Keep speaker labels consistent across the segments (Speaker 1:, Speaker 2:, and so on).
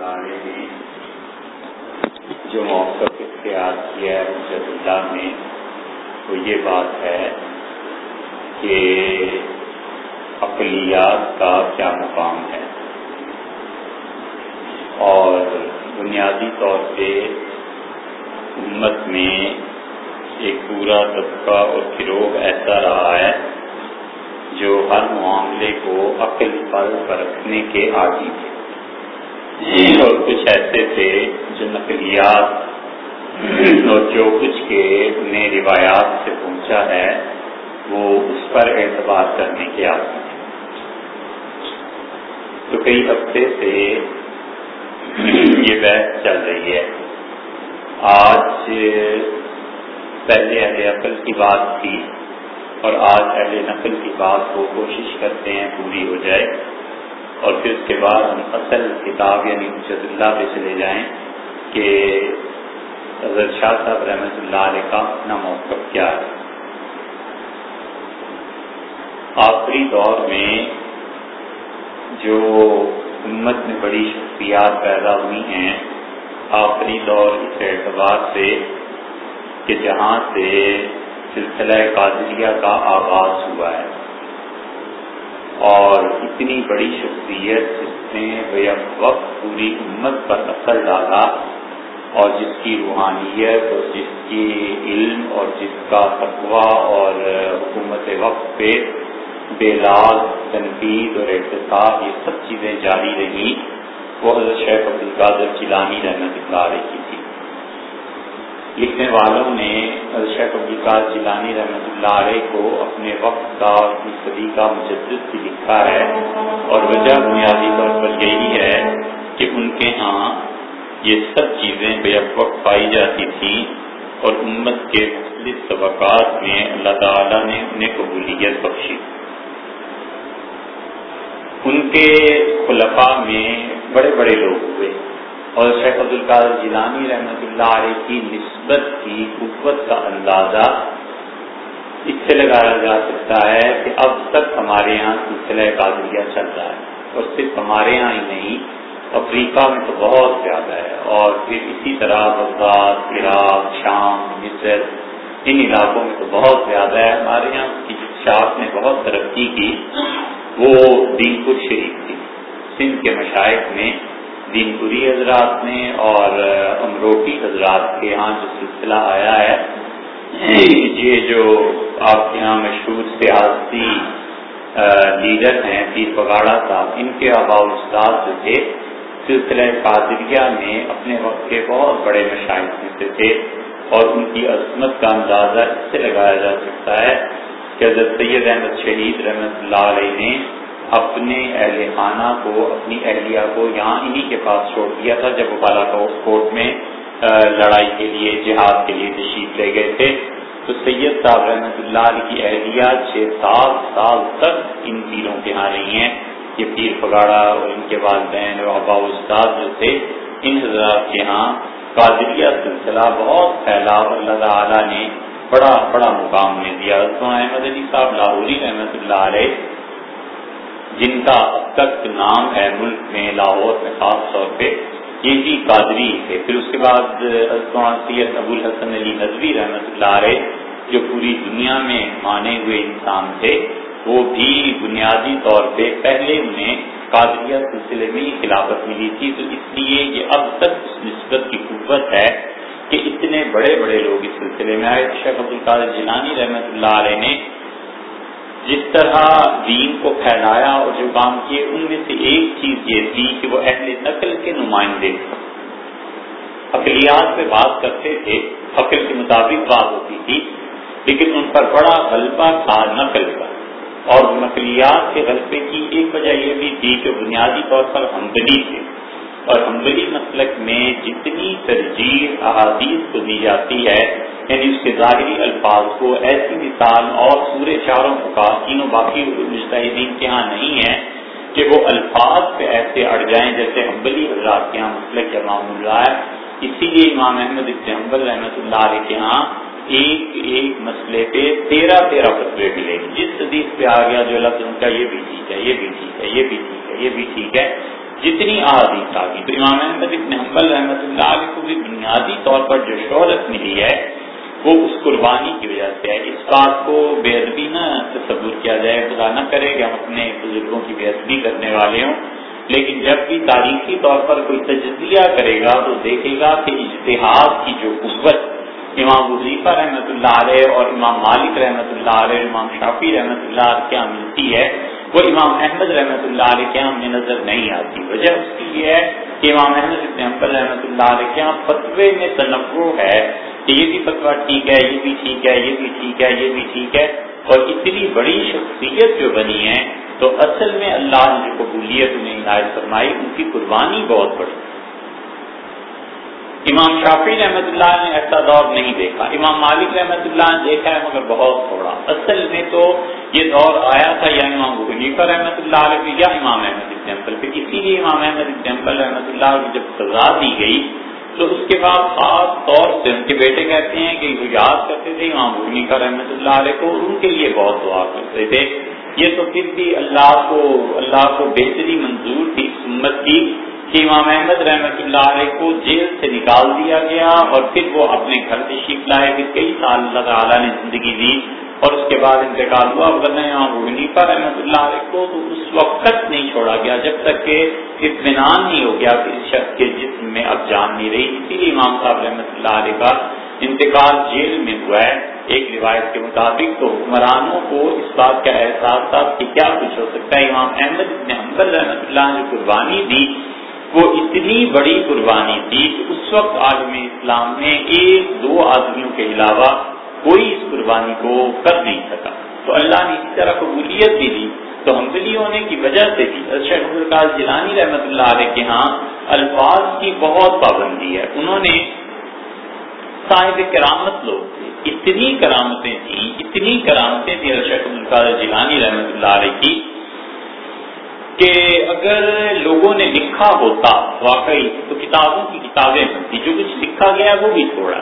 Speaker 1: نے جو موقف اختیار کیا ہے مجد اللہ میں وہ یہ بات ہے کہ اقلیات کا کیا مقام ہے۔ اور بنیادی طور پہ امت میں ایک پورا طبقہ اور گروہ ایسا رہا ہے جو ہر معاملے کو عقل پر پرکھنے کے عادی تھے اور کچھ ایسے تھے جو نقلیات اور جو کچھ کے انہیں روایات سے پہنچا ہے، وہ اس پر اعتبار کرنے کے عادی تھے تو کئی ہفتے سے یہ بحث چل رہی ہے۔ آج پہلے اہل عقل کی بات تھی اور آج اہل نقل کی بات کو کوشش کرتے ہیں پوری ہو جائے۔ اور پھر اس کے بعد ہم اصل کتاب یعنی مجد اللہ پہ چلے جائیں کہ حضرت شاہ صاحب رحمۃ اللہ علیہ کا اپنا موقف کیا ہے۔ آخری دور میں جو امت میں بڑی شخصیات پیدا ہوئی ہیں، آخری دور اس اعتبار سے کہ جہاں سے سلسلہ قادریہ کا آغاز ہوا ہے۔ اور اتنی بڑی شخصیت جس نے بے وقت پوری امت پر اثر ڈالا اور جس کی روحانیت اور جس کی علم اور جس کا تقوی اور حکومت وقت پہ بے لاز، تنقید اور احتساب یہ سب چیزیں جاری رہیں وہ حضرت شیخ عبد القادر چیلانی رحمت اللہ علیہ کی۔ لکھنے والوں نے شیخ عبدالقاد جیلانی رحمۃ اللہ علیہ کو اپنے وقت کا اپنی صدی کا مجدد بھی لکھا ہے اور وجہ بنیادی طور پر یہی ہے کہ ان کے ہاں یہ سب چیزیں بے وقت پائی جاتی تھیں اور امت کے مختلف طبقات میں اللہ تعالیٰ نے انہیں قبولیت بخشی۔ ان کے خلفاء میں بڑے بڑے لوگ ہوئے۔ اور شیخ عبد القادر جیلانی رحمۃ اللہ علیہ کی نسبت کی قوت کا اندازہ اس سے لگایا جا سکتا ہے کہ اب تک ہمارے یہاں سلسلہ قادریہ چل رہا ہے اور صرف ہمارے یہاں ہی نہیں، افریقہ میں تو بہت زیادہ ہے اور پھر اسی طرح بغداد، عراق، شام، مصر، ان علاقوں میں تو بہت زیادہ ہے۔ ہمارے یہاں کی شاخ نے بہت ترقی کی، وہ دین پور شریف تھی سندھ کے مشائق میں دین پوری حضرات نے اور امروٹی حضرات کے یہاں جو سلسلہ آیا ہے، یہ جو آپ کے یہاں مشہور سیاسی لیڈر ہیں، پیر پگاڑا صاحب، ان کے آبا استاد جو تھے، سلسلہ قادریہ میں اپنے وقت کے بہت بڑے مشاہد میں سے تھے اور ان کی عظمت کا اندازہ اس سے لگایا جا سکتا ہے کہ حضرت سید احمد شہید رحمت اللہ علیہ نے اپنے اہل خانہ کو، اپنی اہلیہ کو یہاں انہی کے پاس چھوڑ دیا تھا جب وہ بالا کوٹ میں لڑائی کے لیے، جہاد کے لیے تشریف لے گئے تھے۔ تو سید صاحب رحمۃ اللہ علیہ کی اہلیہ چھ سات سال تک ان پیروں کے یہاں رہی ہیں۔ یہ پیر پگاڑا اور ان کے والدین اور ابا استاد جو تھے، ان حضرات کے یہاں قادریہ سلسلہ بہت پھیلا اور اللہ تعالیٰ نے بڑا بڑا مقام نے دیا۔ احمد علی صاحب لاہوری رحمۃ اللہ علیہ جن کا اب تک نام ہے ملک میں، لاہور میں خاص طور پہ، یہ بھی قادری تھے۔ پھر اس کے بعد سید ابو الحسن علی نظوی رحمۃ اللہ علیہ، جو پوری دنیا میں مانے ہوئے انسان تھے، وہ بھی بنیادی طور پہ پہلے انہیں قادریہ سلسلے میں خلافت ملی تھی۔ تو اس لیے یہ اب تک اس نسبت کی قوت ہے کہ اتنے بڑے بڑے لوگ اس سلسلے میں آئے۔ شیخ عبد القادر جنانی رحمۃ اللہ علیہ نے جس طرح دین کو پھیلایا اور جو کام کیے، ان میں سے ایک چیز یہ تھی کہ وہ اہل نقل کے نمائندے تھے۔ اقلیات میں بات کرتے تھے عقل کے مطابق بات ہوتی تھی، لیکن ان پر بڑا غلبہ تھا نقل کا۔ اور نقلیات کے غلبے کی ایک وجہ یہ بھی تھی کہ بنیادی طور پر ہمدنی تھے۔ اور حنبلی مسلک میں جتنی ترجیح، احادیث کو دی جاتی ہے یعنی اس کے ظاہری الفاظ کو ایسی مثال اور سورے چاروں کا تینوں باقی مشتحدین کے ہاں نہیں ہے کہ وہ الفاظ پہ ایسے اڑ جائیں جیسے حنبلی حضرات کے ہاں مسلک کے معمول رہا ہے۔ اسی لیے امام احمد ابن حنبل رحمۃ اللہ علیہ کے ہاں ایک ایک مسئلے پہ تیرہ تیرہ فتوے ملے جس حدیث پہ آ گیا جو لفظ ان کا یہ بھی ٹھیک ہے، یہ بھی ٹھیک ہے، یہ بھی ٹھیک ہے، یہ بھی ٹھیک ہے۔ جتنی احادیث آ گئی تو امام احمد ابن حنبل رحمۃ اللہ علیہ کو بھی بنیادی طور پر جو شہرت ملی ہے وہ اس قربانی کی وجہ سے ہے۔ اس بات کو بے ادبی نہ تصور کیا جائے، خدا نہ کرے کہ ہم اپنے بزرگوں کی بے ادبی کرنے والے ہوں۔ لیکن جب بھی تاریخی طور پر کوئی تجزیہ کرے گا تو دیکھے گا کہ اجتہاد کی جو قوت امام وظیفہ رحمۃ اللہ علیہ اور امام مالک رحمۃ اللہ علیہ، امام شافی رحمۃ اللہ علیہ کیا ملتی ہے، وہ امام احمد رحمۃ اللہ علیہ کے ہمیں نظر نہیں آتی۔ وجہ اس کی یہ ہے کہ امام احمد ابن رحمۃ اللہ علیہ کے یہاں فتوے میں تنوع ہے۔ کہ یہ بھی فتویٰ ٹھیک ہے، یہ بھی ٹھیک ہے، یہ بھی ٹھیک ہے، یہ بھی ٹھیک ہے، اور اتنی بڑی شخصیت جو بنی ہے، تو اصل میں اللہ نے جو قبولیت انہیں عنایت فرمائی، ان کی قربانی بہت بڑی۔ امام شافی رحمۃ اللہ نے ایسا دور نہیں دیکھا۔ امام مالک رحمۃ اللہ نے دیکھا ہے، مگر بہت تھوڑا۔ اصل میں تو یہ دور آیا تھا یا امام حنیفہ رحمۃ اللہ علیہ یا امام احمد پہ اسی لیے امام احمد رحمۃ اللہ کی جب سزا دی گئی تو اس کے بعد خاص طور سے ان کے بیٹے کہتے ہیں کہ یاد کرتے تھے امام حنیفہ رحمۃ اللہ علیہ کو ان کے لیے بہت دعا کرتے تھے۔ یہ تو پھر بھی اللہ کو اللہ کو بہتری منظور تھی امت کی۔ کہ امام احمد رحمۃ اللہ علیہ کو جیل سے نکال دیا گیا اور پھر وہ اپنے گھر تشریف لائے پھر کئی سال اللہ تعالیٰ نے زندگی دی اور اس کے بعد انتقال ہوا ورنہ امام حنیفہ رحمۃ اللہ علیہ کو تو اس وقت نہیں چھوڑا گیا جب تک کہ اطمینان نہیں ہو گیا کہ اس شخص کے جسم میں اب جان نہیں رہی۔ اسی لیے امام صاحب رحمۃ اللہ علیہ کا انتقال جیل میں ہوا ہے۔ ایک روایت کے مطابق تو حکمرانوں کو اس بات کا احساس تھا کہ کیا کچھ ہو سکتا ہے۔ امام احمد ابن حنبل رحمۃ اللہ نے قربانی دی وہ اتنی بڑی قربانی تھی کہ اس وقت عالم اسلام میں ایک دو آدمیوں کے علاوہ کوئی اس قربانی کو کر نہیں سکا۔ تو اللہ نے اسی طرح قبولیت بھی دی۔ تو حملی ہونے کی وجہ سے بھی شیخ القاض جیلانی رحمۃ اللہ علیہ کے ہاں الفاظ کی بہت پابندی ہے۔ انہوں نے صاحب کرامت لوگ اتنی کرامتیں تھیں، اتنی کرامتیں تھیں ارشد القاض جیلانی رحمۃ اللہ علیہ کی کہ اگر لوگوں نے لکھا ہوتا واقعی تو کتابوں کی کتابیں بنتی، جو کچھ لکھا گیا وہ بھی تھوڑا۔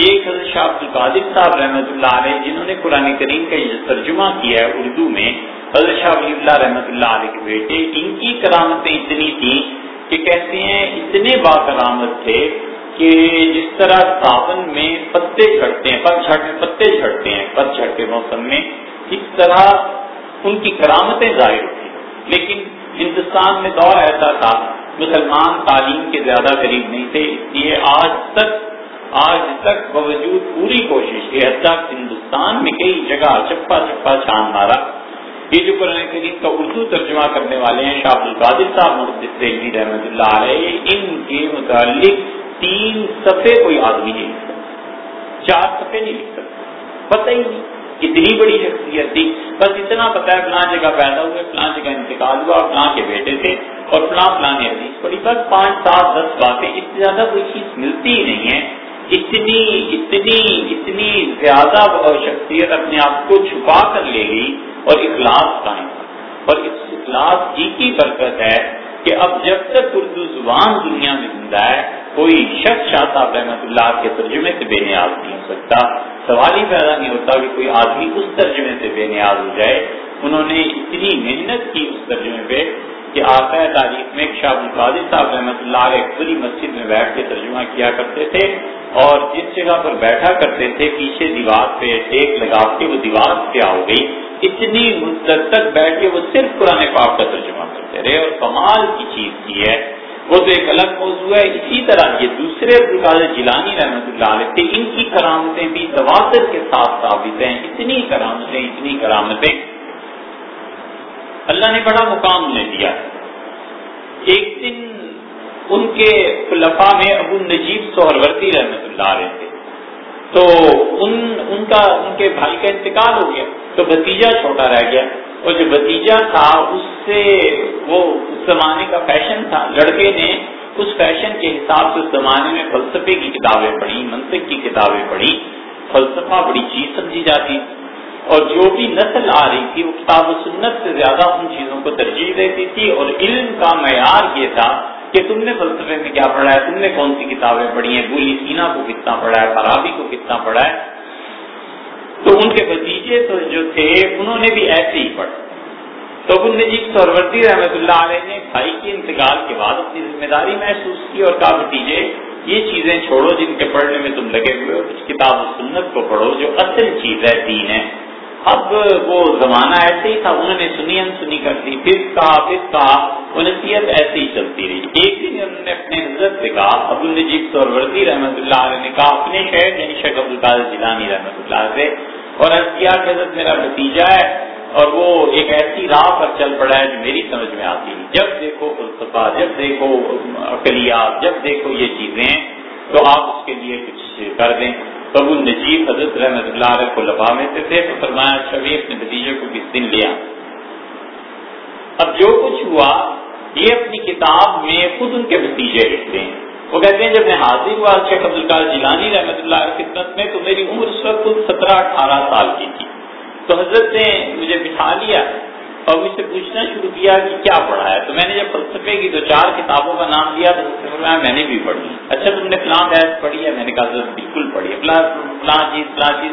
Speaker 1: ایک حضرت شاہ عبد القادر صاحب رحمۃ اللہ علیہ، جنہوں نے قرآن کریم کا یہ ترجمہ کیا ہے اردو میں، حضرت شاہ ولی اللہ رحمۃ اللہ علیہ کے بیٹے، ان کی کرامتیں اتنی تھیں کہ کہتے ہیں اتنے با کرامت تھے کہ جس طرح ساون میں پتے جھڑتے ہیں، پت جھڑ، پتے جھڑتے ہیں، پت جھڑ کے موسم میں، اس طرح ان کی کرامتیں ظاہر ہوتی لیکن ہندوستان میں دور ایسا تھا، مسلمان تعلیم کے زیادہ قریب نہیں تھے، اس لیے آج تک آج تک باوجود پوری کوشش کے حد تک ہندوستان میں کئی جگہ چپا چپا چھان مارا۔ یہ جو قرآن کریم کا اردو ترجمہ کرنے والے ہیں، شاہ القادر صاحب محدود رحمۃ اللہ علیہ، ان کے متعلق تین صفحے کوئی آدمی نہیں لکھ سکتا، چار صفحے نہیں لکھ سکتا، پتہ ہی نہیں۔ اتنی بڑی شخصیت تھی۔ بس اتنا پتا ہے فلاں جگہ پیدا ہوئے فلاں جگہ انتقال ہوا، فلاں کے بیٹے تھے اور فلاں فلاں نے حدیث پڑی بس پانچ سات دس باتیں، اس سے زیادہ کوئی چیز ملتی ہی نہیں ہے۔ اتنی اتنی اتنی زیادہ شخصیت اپنے آپ کو چھپا کر لے گئی اور اخلاص قائم۔ اور اس اخلاص کی کی برکت ہے کہ اب جب تک اردو زبان دنیا میں زندہ ہے، کوئی شخص شاہ صاحب رحمت اللہ کے ترجمے سے بے نیاز نہیں ہو سکتا۔ سوال ہی پیدا نہیں ہوتا کہ کوئی آدمی اس ترجمے سے بے نیاز ہو جائے۔ انہوں نے اتنی محنت کی اس ترجمے پہ۔ کہ آتا ہے تاریخ میں شاہ القادر صاحب رحمۃ اللہ علیہ پوری مسجد میں بیٹھ کے ترجمہ کیا کرتے تھے اور جس جگہ پر بیٹھا کرتے تھے، پیچھے دیوار پہ ٹیک لگا کے وہ دیوار کیا ہو گئی۔ اتنی مدت تک بیٹھ کے وہ صرف قرآن پاک کا ترجمہ کرتے رہے اور کمال کی چیز کی ہے۔ وہ تو ایک الگ موضوع ہے۔ اسی طرح یہ دوسرے عبدالقادر جیلانی رحمۃ اللہ علیہ تھے، ان کی کرامتیں بھی تواتر کے ساتھ ثابت ہیں۔ اتنی کرامتیں اتنی کرامتیں۔ اللہ نے بڑا مقام انہیں دیا ایک دن ان کے خلفا میں ابو نجیب سہرورتی رحمۃ اللہ علیہ تھے۔ تو ان ان کا، ان کے بھائی کا انتقال ہو گیا۔ تو بھتیجا چھوٹا رہ گیا۔ اور جو بتیجا تھا، اس سے وہ اس زمانے کا فیشن تھا۔ لڑکے نے اس فیشن کے حساب سے اس زمانے میں فلسفے کی کتابیں پڑھی منطق کی کتابیں پڑھی فلسفہ بڑی چیز سمجھی جاتی۔ اور جو بھی نسل آ رہی تھی وہ کتاب و سنت سے زیادہ ان چیزوں کو ترجیح دیتی تھی اور علم کا معیار یہ تھا کہ تم نے فلسفے میں کیا پڑھا ہے؟ تم نے کون سی کتابیں پڑھی ہیں؟ گولی سینا کو کتنا پڑھا ہے؟ فرابی کو کتنا پڑھا ہے؟ تو ان کے بتیجے تو جو تھے، انہوں نے بھی ایسے ہی پڑھا تو ابو نجیب سورورتی رحمۃ اللہ علیہ نے بھائی کے انتقال کے بعد اپنی ذمہ داری محسوس کی اور کہا، بھتیجے، یہ چیزیں چھوڑو جن کے پڑھنے میں تم لگے ہوئے ہو۔ کچھ کتاب و سنت کو پڑھو جو اصل چیز ہے، دین ہے۔ اب وہ زمانہ ایسے ہی تھا، انہوں نے سنی ان سنی کر دی، پھر کہا پھر کہا وہ نصیحت ایسے ہی چلتی رہی۔ ایک دن انہوں نے اپنے حضرت سے کہا ابو النجیب سورورتی رحمۃ اللہ علیہ نے کہا، اپنے شہر یعنی شیخ عبد القادر جیلانی رحمۃ اللہ سے، اور کیا کہ حضرت میرا بھتیجا ہے، اور وہ ایک ایسی راہ پر چل پڑا ہے جو میری سمجھ میں آتی ہے جب دیکھو فلسفہ جب دیکھو اقلیات، جب دیکھو یہ چیزیں تو آپ اس کے لیے کچھ کر دیں۔ تو نجیب حضرت رحمت اللہ علیہ کو لبا میں سے تھے تو فرمایا شبی اپنے بھتیجے کو کس دن لیا؟ اب جو کچھ ہوا، یہ اپنی کتاب میں خود ان کے بھتیجے لکھتے ہیں۔ وہ کہتے ہیں، جب میں حاضر ہوا شیخ عبد القار جیلانی رحمۃ اللہ علیہ خدمت میں، تو میری عمر اس وقت سترہ اٹھارہ سال کی تھی۔ تو حضرت نے مجھے بٹھا لیا۔ اور مجھ سے پوچھنا شروع کیا کہ کیا پڑھا ہے؟ تو میں نے جب فلسفے کی دو چار کتابوں کا نام لیا تو میں نے بھی پڑھی۔ اچھا تم نے فلاں بحث پڑھی ہے؟ میں نے کہا بالکل پڑھی ہے۔ فلاں چیز فلاں چیز۔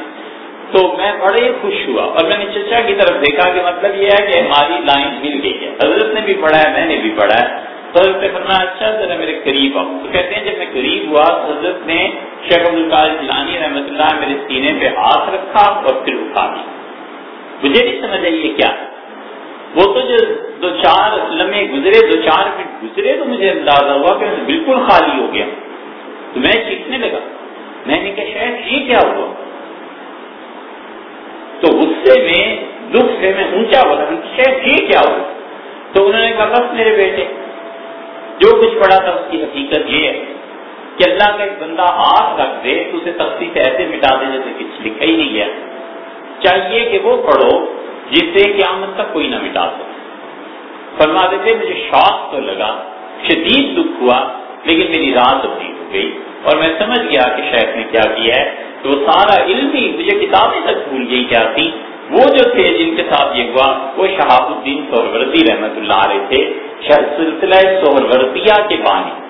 Speaker 1: تو میں بڑے خوش ہوا۔ اور میں نے چچا کی طرف دیکھا کہ مطلب یہ ہے کہ ہماری لائن مل گئی ہے۔ حضرت نے بھی پڑھا ہے، میں نے بھی پڑھا ہے۔ تو حضرت نے فرمایا اچھا ذرا میرے قریب آؤ۔ تو کہتے ہیں، جب میں قریب ہوا تو حضرت نے شیخ عبد القال جلانی رحمۃ اللہ میرے سینے پہ ہاتھ رکھا اور پھر اٹھا دیا مجھے نہیں سمجھ آئی یہ کیا وہ تو جو دو چار لمحے گزرے، دو چار منٹ گزرے تو مجھے اندازہ ہوا کہ بالکل خالی ہو گیا۔ تو میں چیخنے لگا، میں نے کہا، شاید یہ کیا ہوا؟ تو غصے میں دکھ سے میں اونچا بولا شاید یہ کیا ہوا؟ تو انہوں نے کہا، بس میرے بیٹے، جو کچھ پڑا تھا اس کی حقیقت یہ ہے کہ اللہ کا ایک بندہ ہاتھ رکھ دے تو اسے تختی سے ایسے مٹا دے جیسے کچھ لکھا ہی نہیں گیا۔ چاہیے کہ وہ پڑھو جس سے قیامت تک کوئی نہ مٹا سکے۔ فرما دیتے مجھے شوق تو لگا، شدید دکھ ہوا، لیکن میری رات تبدیل ہو گئی۔ اور میں سمجھ گیا کہ شیخ نے کیا کیا ہے۔ تو وہ سارا علم ہی مجھے کتابیں تک بھول گئی کیا تھی۔ وہ جو تھے جن کے ساتھ یہ ہوا، وہ شہاب الدین سہروردی رحمت اللہ علیہ تھے۔ سلسلہ سہروردیہ کے بانی۔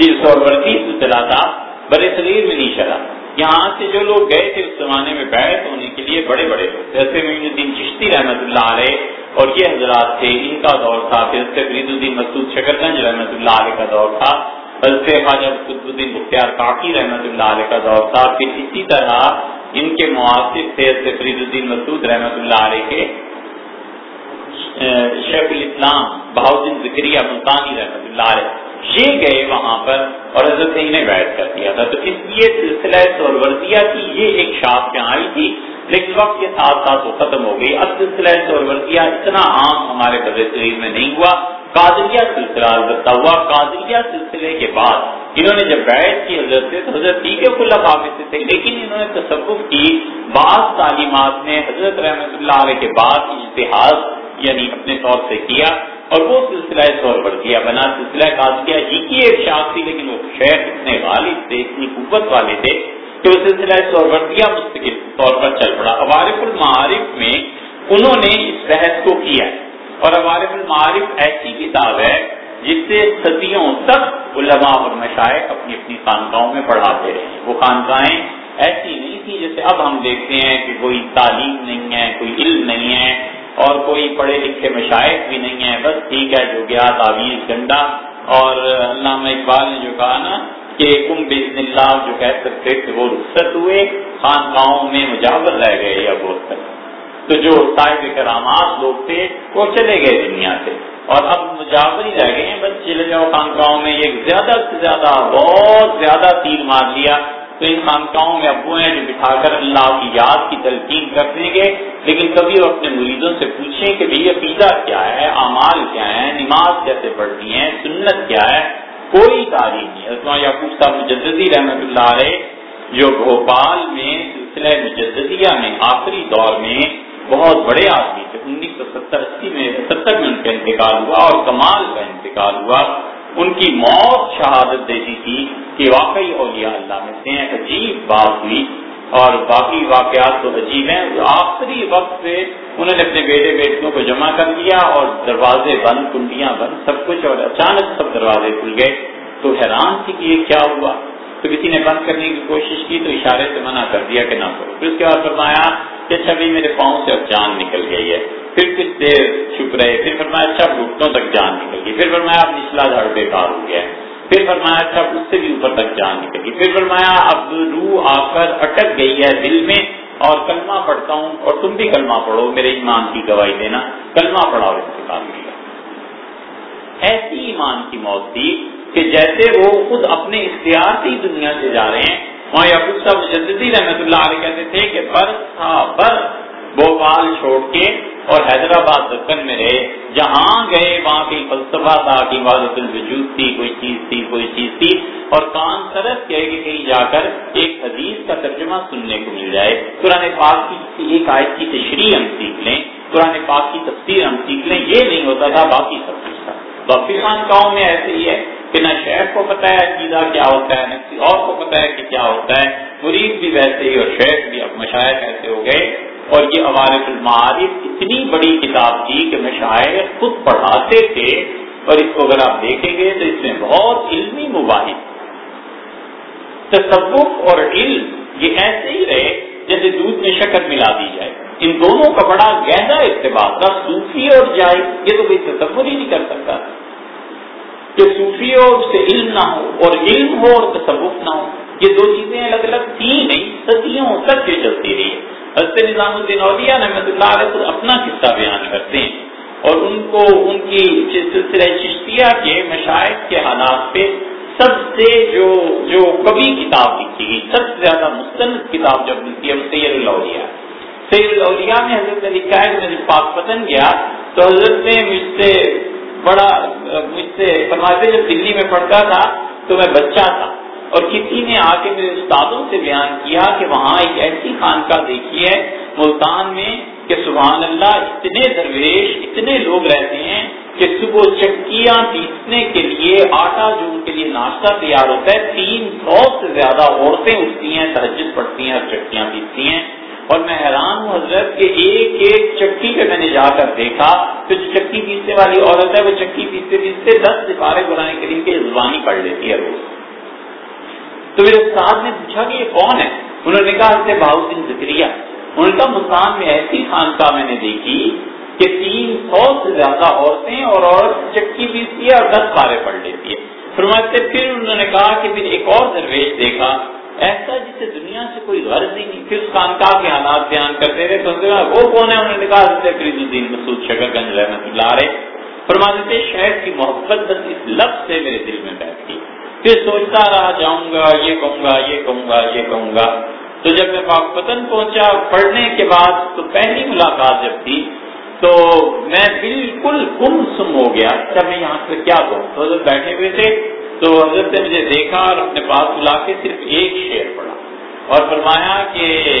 Speaker 1: یہ سہروردی سلسلہ تھا برے صغیر میں نہیں چلا یہاں سے جو لوگ گئے تھے اس زمانے میں بیعت ہونے کے لیے بڑے بڑے لوگ جیسے معین الدین چشتی رحمت اللہ علیہ اور یہ حضرات تھے، ان کا دور تھا۔ پھر فرید الدین مسعود شکر گنج رحمۃ اللہ علیہ کا دور تھا۔ حضرت خواجہ قطب الدین مختار کاکی رحمۃ اللہ علیہ کا دور تھا۔ پھر اسی طرح ان کے معاصر تھے حضرت فرید الدین مسعود رحمۃ اللہ علیہ کے شیخ الاسلام بہاؤدین ذکریہ ملتانی رحمۃ اللہ علیہ۔ یہ گئے وہاں پر اور حضرت انہیں بیٹھ کر دیا تھا۔ تو اس لیے سلسلہ سورورتیا کی یہ ایک شاخ میں آئی تھی، لیکن وقت کے ساتھ ساتھ وہ ختم ہو گئی۔ اب سلسلہ سورورتیا اتنا عام ہمارے بر شریر میں نہیں ہوا۔ قادریہ سلسلہ البتہ ہوا۔ قادریہ سلسلے کے بعد انہوں نے جب بیٹھ کی حضرت سے، تو حضرت ٹھیک ہے کھلا حافظ تھے، لیکن انہوں نے تصوف کی۔ بعض تعلیمات میں حضرت رحمت اللہ علیہ کے بعد اشتہار یعنی اپنے طور سے کیا اور وہ سلسلہ سور بڑھیا بنا سلسلہ قادیہ ہی کی ایک شاخ تھی لیکن وہ شیخ اتنے غالب تھے، اتنی قوت والے تھے کہ وہ سلسلہ سور بڑھیا مستقل طور پر چل پڑا۔ عوارف المعارف میں انہوں نے اس بحث کو کیا اور عوارف المعارف ایسی کتاب ہے جس سے صدیوں تک علماء اور مشائق اپنی اپنی خانقاہوں میں پڑھاتے رہے۔ وہ خانقاہیں ایسی نہیں تھی جیسے اب ہم دیکھتے ہیں کہ کوئی تعلیم نہیں ہے، کوئی علم نہیں ہے اور کوئی پڑھے لکھے مشائق بھی نہیں ہے، بس ٹھیک ہے، جو گیا تعویذ گنڈا اور علامہ اقبال نے جو کہا نا کہ کم بزن اللہ، جو کہہ سکتے تھے وہ رخصت ہوئے خان میں مجاور رہ گئے یا بہت تو جو صاحب کرامات لوگ تھے، وہ چلے گئے دنیا سے۔ اور اب مجاور ہی رہ گئے ہیں، بس چلے جاؤ خانقاہوں میں، یہ زیادہ سے زیادہ، بہت زیادہ تیر مار لیا۔ تو ان خانقاہوں میں ابو ہیں جو بٹھا کر اللہ کی یاد کی تلقین کر دیں گے، لیکن کبھی وہ اپنے مریضوں سے پوچھیں کہ بھئی عقیدہ کیا ہے؟ اعمال کیا ہے نماز کیسے پڑھتی ہیں؟ سنت کیا ہے؟ کوئی تعلیم نہیں ہے۔ یعقوب صاحب مجددی رحمت اللہ علیہ، جو بھوپال میں سلسلہ مجددیہ میں آخری دور میں بہت بڑے آدمی تھے، انیس سو ستر، اسی میں ستر میں ان کا انتقال ہوا اور کمال کا انتقال ہوا۔ ان کی موت شہادت دیتی تھی کہ واقعی اولیاء اللہ میں سے عجیب بات ہوئی اور باقی واقعات تو عجیب ہیں۔ آخری وقت پہ انہوں نے اپنے بیٹے بیٹیوں کو جمع کر لیا اور دروازے بند، کنڈیاں بند، سب کچھ، اور اچانک سب دروازے کھل گئے۔ تو حیران تھی کہ یہ کیا ہوا؟ تو کسی نے بند کرنے کی کوشش کی تو اشارے سے منع کر دیا کہ نہ کرو۔ پھر اس کے بعد فرمایا کہ اچھا بھی میرے پاؤں سے اب جان نکل گئی ہے۔ پھر کچھ دیر چھپ رہے، پھر فرمایا اچھا گھٹنوں تک جان نکل گئی پھر فرمایا اب نچلا جھاڑ بیکار ہو گیا۔ پھر فرمایا اچھا اس سے بھی اوپر تک جان نکل گئی پھر فرمایا اب روح آ کر اٹک گئی ہے دل میں اور کلمہ پڑھتا ہوں اور تم بھی کلمہ پڑھو، میرے ایمان کی گواہی دینا۔ کلمہ پڑھا اور انتقال ملا ایسی ایمان کی موت تھی کہ جیسے وہ خود اپنے اختیار سے ہی دنیا سے جا رہے ہیں۔ وہاں یعقوب صاحب مجددی رحمت اللہ علیہ کہتے تھے کہ برف تھا برف بھوپال چھوڑ کے اور حیدرآباد دکن میں رہے۔ جہاں گئے، وہاں کی فلسفہ تھا کہ عبادت الوجود تھی، کوئی چیز تھی، کوئی چیز تھی۔ اور کان طرف کہے کہ کہیں جا کر ایک حدیث کا ترجمہ سننے کو مل جائے۔ قرآن پاک کی ایک آیت کی تشریح ہم سیکھ لیں۔ قرآن پاک کی تفسیر ہم سیکھ لیں۔ یہ نہیں ہوتا تھا، باقی سب کچھ تھا۔ خان گاؤں میں ایسے ہی ہے کہ نہ شیخ کو پتا ہے عقیدہ کیا ہوتا ہے، نہ کسی اور کو پتا ہے کہ کیا ہوتا ہے۔ مرید بھی ویسے ہی اور شیخ بھی اب مشاعر ایسے ہو گئے۔ اور یہ عوارف المعارف اتنی بڑی کتاب تھی کہ مشاعر خود پڑھاتے تھے اور اس کو اگر آپ دیکھیں گے تو اس میں بہت علمی مباحث تصوف اور علم یہ ایسے ہی رہے جیسے دودھ میں شکر ملا دی جائے۔ ان دونوں کا بڑا گہرا استعمال تھا۔ صوفی اور جائے یہ تو کوئی تصور ہی نہیں کر سکتا۔ کہ صوفیوں سے علم نہ ہو اور علم ہو اور تصوف نہ ہو۔ یہ دو چیزیں الگ الگ تھی نہیں صدیوں تک یہ چلتی رہی۔ حضرت نظام الدین اولیا رحمۃ اللہ علیہ اپنا قصہ بیان کرتے ہیں۔ اور ان کو، ان کی سلسلہ چشتیہ کے مشاہد کے حالات پہ سب سے جو جو کبھی کتاب لکھی گئی، سب سے زیادہ مستند کتاب جب لکھی ہے، سید اللہ سید اللہ میں حضرت نے لکھا ہے میں جب پاک پتن گیا، تو حضرت نے مجھ سے بڑا، مجھ سے فرماتے جب دلی میں پڑھتا تھا تو میں بچہ تھا۔ اور کسی نے آ کے میرے استادوں سے بیان کیا کہ وہاں ایک ایسی خانقاہ دیکھی ہے، ملتان میں، کہ سبحان اللہ، اتنے درویش، اتنے لوگ رہتے ہیں کہ صبح چکیاں پیسنے کے لیے، آٹا جو ان کے لیے ناشتہ تیار ہوتا ہے، تین سو سے زیادہ عورتیں اٹھتی ہیں تہجد پڑتی ہیں، اور چکیاں پیستی ہیں۔ اور میں حیران ہوں حضرت کہ ایک ایک چکی پہ میں نے جا کر دیکھا، تو جو چکی پیسنے والی عورت ہے، وہ چکی پیستے پیستے دس سپارے قرآن کریم کے زبانی پڑھ لیتی ہے روز۔ تو میرے استاد نے پوچھا کہ یہ کون ہے؟ انہوں نے کہا، اسے بہاؤ سنگھ ذکری ان کا مسان میں ایسی خانقاہ میں نے دیکھی کہ تین سو سے زیادہ عورتیں اور عورت چکی پیستی ہے اور دس پارے پڑھ لیتی ہے۔ فرماتے پھر انہوں نے کہا کہ پھر ایک اور درویش دیکھا، ایسا جسے دنیا سے کوئی غرض ہی نہیں۔ پھر اس خانقاہ کے حالات بیان کرتے رہے تو وہ کون ہے؟ انہوں نے کہا، حضرت فرید الدین مسعود شکر گنج رحمت اللہ رہے فرما دیتے شہر کی محبت بس اس لفظ سے میرے دل میں بیٹھ گئی۔ پھر سوچتا رہا، جاؤں گا، یہ کہوں گا، یہ کہوں گا، یہ کہوں گا۔ تو جب میں پاک پتن پہنچا، پڑھنے کے بعد تو پہلی ملاقات جب تھی، تو میں بالکل گم سم ہو گیا جب میں یہاں سے کیا کہوں تو جب بیٹھے ہوئے تھے، تو حضرت نے مجھے دیکھا اور اپنے پاس بلا کے صرف ایک شعر پڑھا اور فرمایا کہ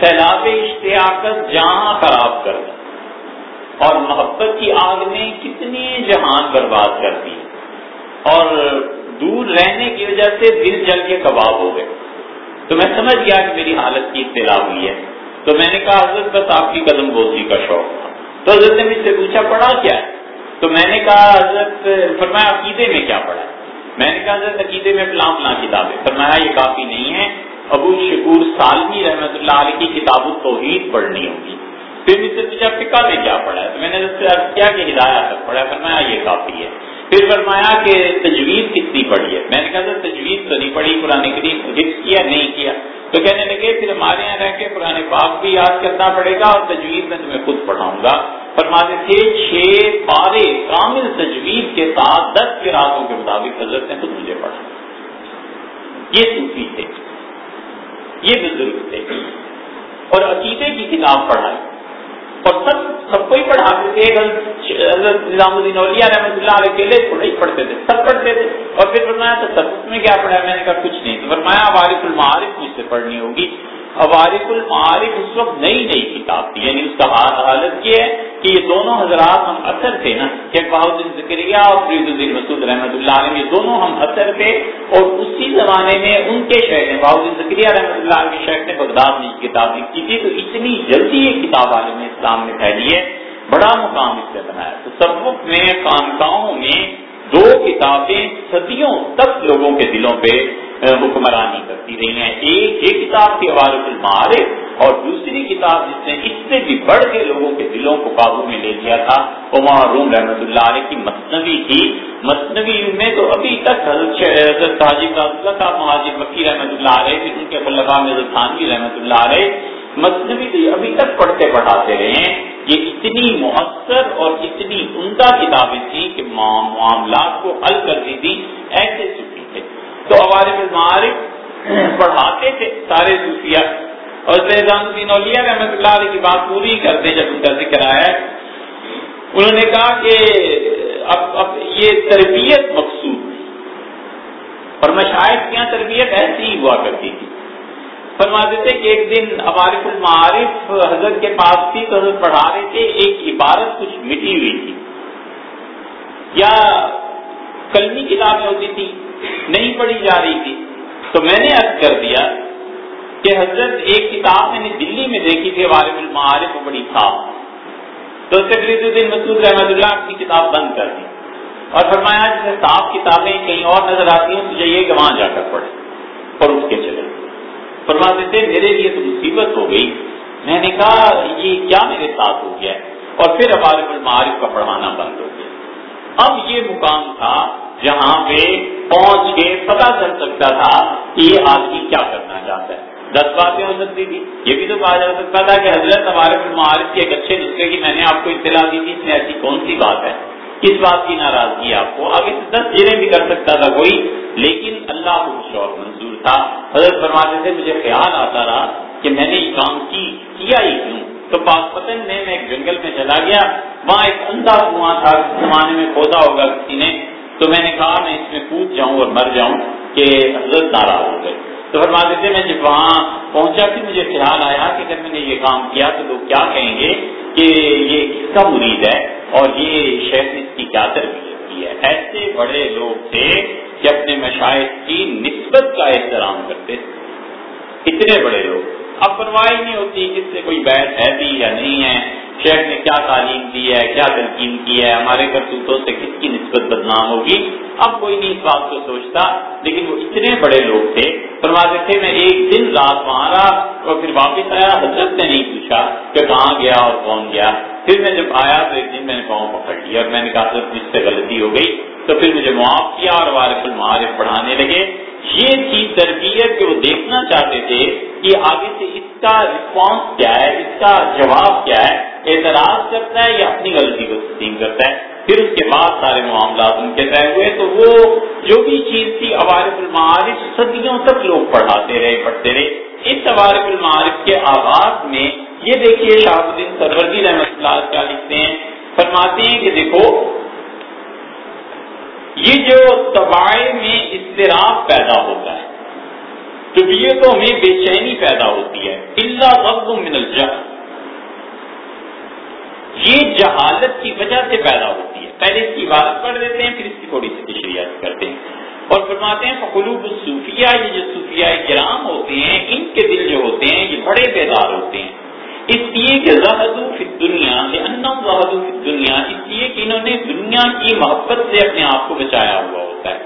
Speaker 1: سیلاب اشتیاقت جہاں خراب کر دی اور محبت کی آگ نے کتنی جہان برباد کر دی۔ اور دور رہنے کی وجہ سے دل جل کے کباب ہو گئے۔ تو میں سمجھ گیا کہ میری حالت کی اطلاع ہوئی ہے۔ تو میں نے کہا، حضرت بس آپ کی قدم بوسی کا شوق تھا۔ تو حضرت نے مجھ سے پوچھا، پڑھا کیا ہے؟ تو میں نے کہا، حضرت فرمایا، عقیدے میں کیا پڑھا میں نے کہا، حضرت، عقیدے میں فلاں فلاں کتابیں۔ فرمایا، یہ کافی نہیں ہے۔ ابو شکور سالمی رحمت اللہ علیہ کی کتاب توحید پڑھنی ہوگی۔ پھر مجھ سے پوچھا فکا میں کیا پڑھا ہے؟ تو میں نے حضرت سے کیا کہ ہدایات پڑھا فرمایا، یہ کافی ہے۔ پھر فرمایا کہ تجویز کتنی پڑھی ہے؟ میں نے کہا سر تجویز تو نہیں پڑھی قرآن کریم حفظ کیا، نہیں کیا؟ تو کہنے لگے، پھر ہمارے یہاں رہ کے قرآن پاک بھی یاد کرنا پڑے گا اور تجویز میں تمہیں خود پڑھاؤں گا۔ فرماتے تھے، چھ پارے کامل تجویز کے ساتھ دس کے راتوں کے مطابق حضرت نے خود مجھے پڑھا۔ یہ صوفی تھے، یہ بزرگ تھے اور عقیدے کی کتاب پڑھائی۔ اور سب سب کو ہی پڑھاتے تھے حضرت نظام الدین اولیا رحمۃ اللہ علیہ اکیلے ہی پڑھتے تھے، سب پڑھتے تھے۔ اور پھر فرمایا تو سب میں کیا پڑھا میں نے کہا کچھ نہیں۔ تو فرمایا وارف المعارف مجھ سے پڑھنی ہوگی۔ عوارف المعارف اس وقت نئی نئی کتاب تھی۔ یعنی اس کا حالت یہ ہے کہ یہ دونوں حضرات ہم اثر تھے نا۔ کہ بہادر ذکریہ اور فرید الدین مسعود رحمۃ اللہ علیہ، یہ دونوں ہم اثر تھے۔ اور اسی زمانے میں ان کے شہر نے بہادر ذکریہ رحمۃ اللہ علیہ کے شہر نے بغداد میں کتاب لکھی تھی۔ تو اتنی جلدی یہ کتاب عالم اسلام میں پھیلی ہے، بڑا مقام اس سے بنایا۔ تو سب میں، خانقاہوں میں دو کتابیں صدیوں تک لوگوں کے دلوں پہ حکمرانی کرتی رہی ہیں۔ ایک ایک کتاب کی عوارت المعارف، اور دوسری کتاب جس نے اس سے بھی بڑھ کے لوگوں کے دلوں کو قابو میں لے لیا تھا وہ روم رحمۃ اللہ علیہ کی مصنوعی تھی۔ مصنوعی میں تو ابھی تک حضرت حضرت حاجب صاحب مہاجر مکی رحمۃ اللہ علیہ ان کے خلفا میں خانوی رحمۃ اللہ علیہ مصنوعی تو ابھی تک پڑھتے پڑھاتے رہے ہیں، یہ اتنی مؤثر اور اتنی عمدہ کتابیں تھیں کہ معاملات کو حل کر دی تھی، ایسے سوفی تھے۔ تو ہمارے معارف پڑھاتے تھے سارے صوفیہ۔ اور فیضان الدین اولیا رحمۃ اللہ علیہ کی بات پوری کرتے جب ان کا ذکر آیا۔ انہوں نے کہا کہ اب اب یہ تربیت مقصود اور مشاہد کیا تربیت ایسی ہی ہوا کرتی تھی۔ فرما دیتے کہ ایک دن عوارف المعارف حضرت کے پاس تھی تو حضرت پڑھا رہے تھے، ایک عبارت کچھ مٹی ہوئی تھی۔ یا کلمی کتابیں ہوتی تھی نہیں پڑھی جا رہی تھی۔ تو میں نے عرض کر دیا کہ حضرت ایک کتاب میں نے دلی میں دیکھی تھی وارف المعارف، وہ بڑی صاف تو الدین مسعود رحمۃ اللہ کی کتاب بند کر دی۔ اور فرمایا جیسے صاف کتابیں کہیں اور نظر آتی ہیں تو یہ کہ وہاں جا کر پڑھے اور اس کے چلے۔ فرما دیتے، میرے لیے تو مصیبت ہو گئی. میں نے کہا، یہ کیا میرے ساتھ ہو گیا اور پھر عبارف المعارف کا پڑھانا بند ہو گیا۔ اب یہ مقام تھا جہاں پہ پہنچ کے پتا چل سکتا تھا کہ یہ آدمی کیا کرنا چاہتا ہے۔ دس باتیں ہو سکتی تھی یہ بھی تو کہا جا سکتا تھا کہ حضرت ہمارے معارف کے ایک اچھے نسخے کی میں نے آپ کو اطلاع دی تھی اس میں ایسی کون سی بات ہے۔ کس بات کی ناراضگی آپ کو؟ آگے سے دس جیریں بھی کر سکتا تھا کوئی، لیکن اللہ کو شوق منظور تھا۔ حضرت فرماتے تھے، مجھے خیال آتا رہا کہ میں نے یہ کام کی، کیا ہی کیوں؟ تو پاس پتن میں میں ایک جنگل میں چلا گیا۔ وہاں ایک کنواں کنواں تھا زمانے میں کھودا ہوگا کسی نے۔ تو میں نے کہا، میں اس میں کود جاؤں اور مر جاؤں کہ حضرت ناراض ہو گئے۔ تو فرما دیتے میں جب وہاں پہنچا، پھر مجھے خیال آیا کہ اگر میں نے یہ کام کیا تو لوگ کیا کہیں گے کہ یہ کس کا مرید ہے؟ اور یہ شہر اس کی کیا تربیت کی ہے۔ ایسے بڑے لوگ تھے کہ اپنے مشاہد کی نسبت کا احترام کرتے تھے۔ اتنے بڑے لوگ۔ اب پرواہ نہیں ہوتی کس سے کوئی بیٹھ ہے بھی یا نہیں ہے۔ شیخ نے کیا تعلیم دی ہے، کیا تلقین کی ہے، ہمارے کرتوتوں سے کس کی نسبت بدنام ہوگی؟ اب کوئی نہیں اس بات کو سوچتا، لیکن وہ اتنے بڑے لوگ تھے۔ فرماتے تھے، میں ایک دن رات وہاں رہا اور پھر واپس آیا، حضرت نے نہیں پوچھا کہ کہاں گیا اور کون گیا۔ پھر میں جب آیا تو ایک دن میں نے پاؤں پکڑ لیا اور میں نے کہا، حضرت مجھ سے غلطی ہو گئی۔ تو پھر مجھے معاف کیا اور وارف المعارف پڑھانے لگے۔ یہ تھی تربیت کہ وہ دیکھنا چاہتے تھے کہ آگے سے اس کا رسپانس کیا ہے، اس کا جواب کیا ہے، اعتراض کرتا ہے یا اپنی غلطی کو تسلیم کرتا ہے۔ پھر اس کے بعد سارے معاملات ان کے طے ہوئے۔ تو وہ جو بھی چیز تھی، عوارف المعارف صدیوں تک لوگ پڑھاتے رہے، پڑھتے رہے۔ اس عوارف المعارف کے آغاز میں یہ دیکھیے شاہ الدین سروردی رحمۃ اللہ کیا لکھتے ہیں؟ فرماتے ہیں کہ دیکھو، یہ جو طبائع میں اضطراب پیدا ہوتا ہے طبیعتوں میں بے چینی پیدا ہوتی ہے۔ اللہ وقت من الجہ یہ جہالت کی وجہ سے پیدا ہوتی ہے۔ پہلے اس کی عبادت پڑھ دیتے ہیں، پھر اس کی تھوڑی سی تشریحات کرتے ہیں۔ اور فرماتے ہیں، فقلوب الصوفیہ یہ جو صوفیہ کرام ہوتے ہیں، ان کے دل جو ہوتے ہیں، یہ بڑے بیدار ہوتے ہیں۔ اس لیے کہ زہدو فی دنیا زہدو فی دنیا اس لیے کہ انہوں نے دنیا کی محبت سے اپنے آپ کو بچایا ہوا ہوتا ہے۔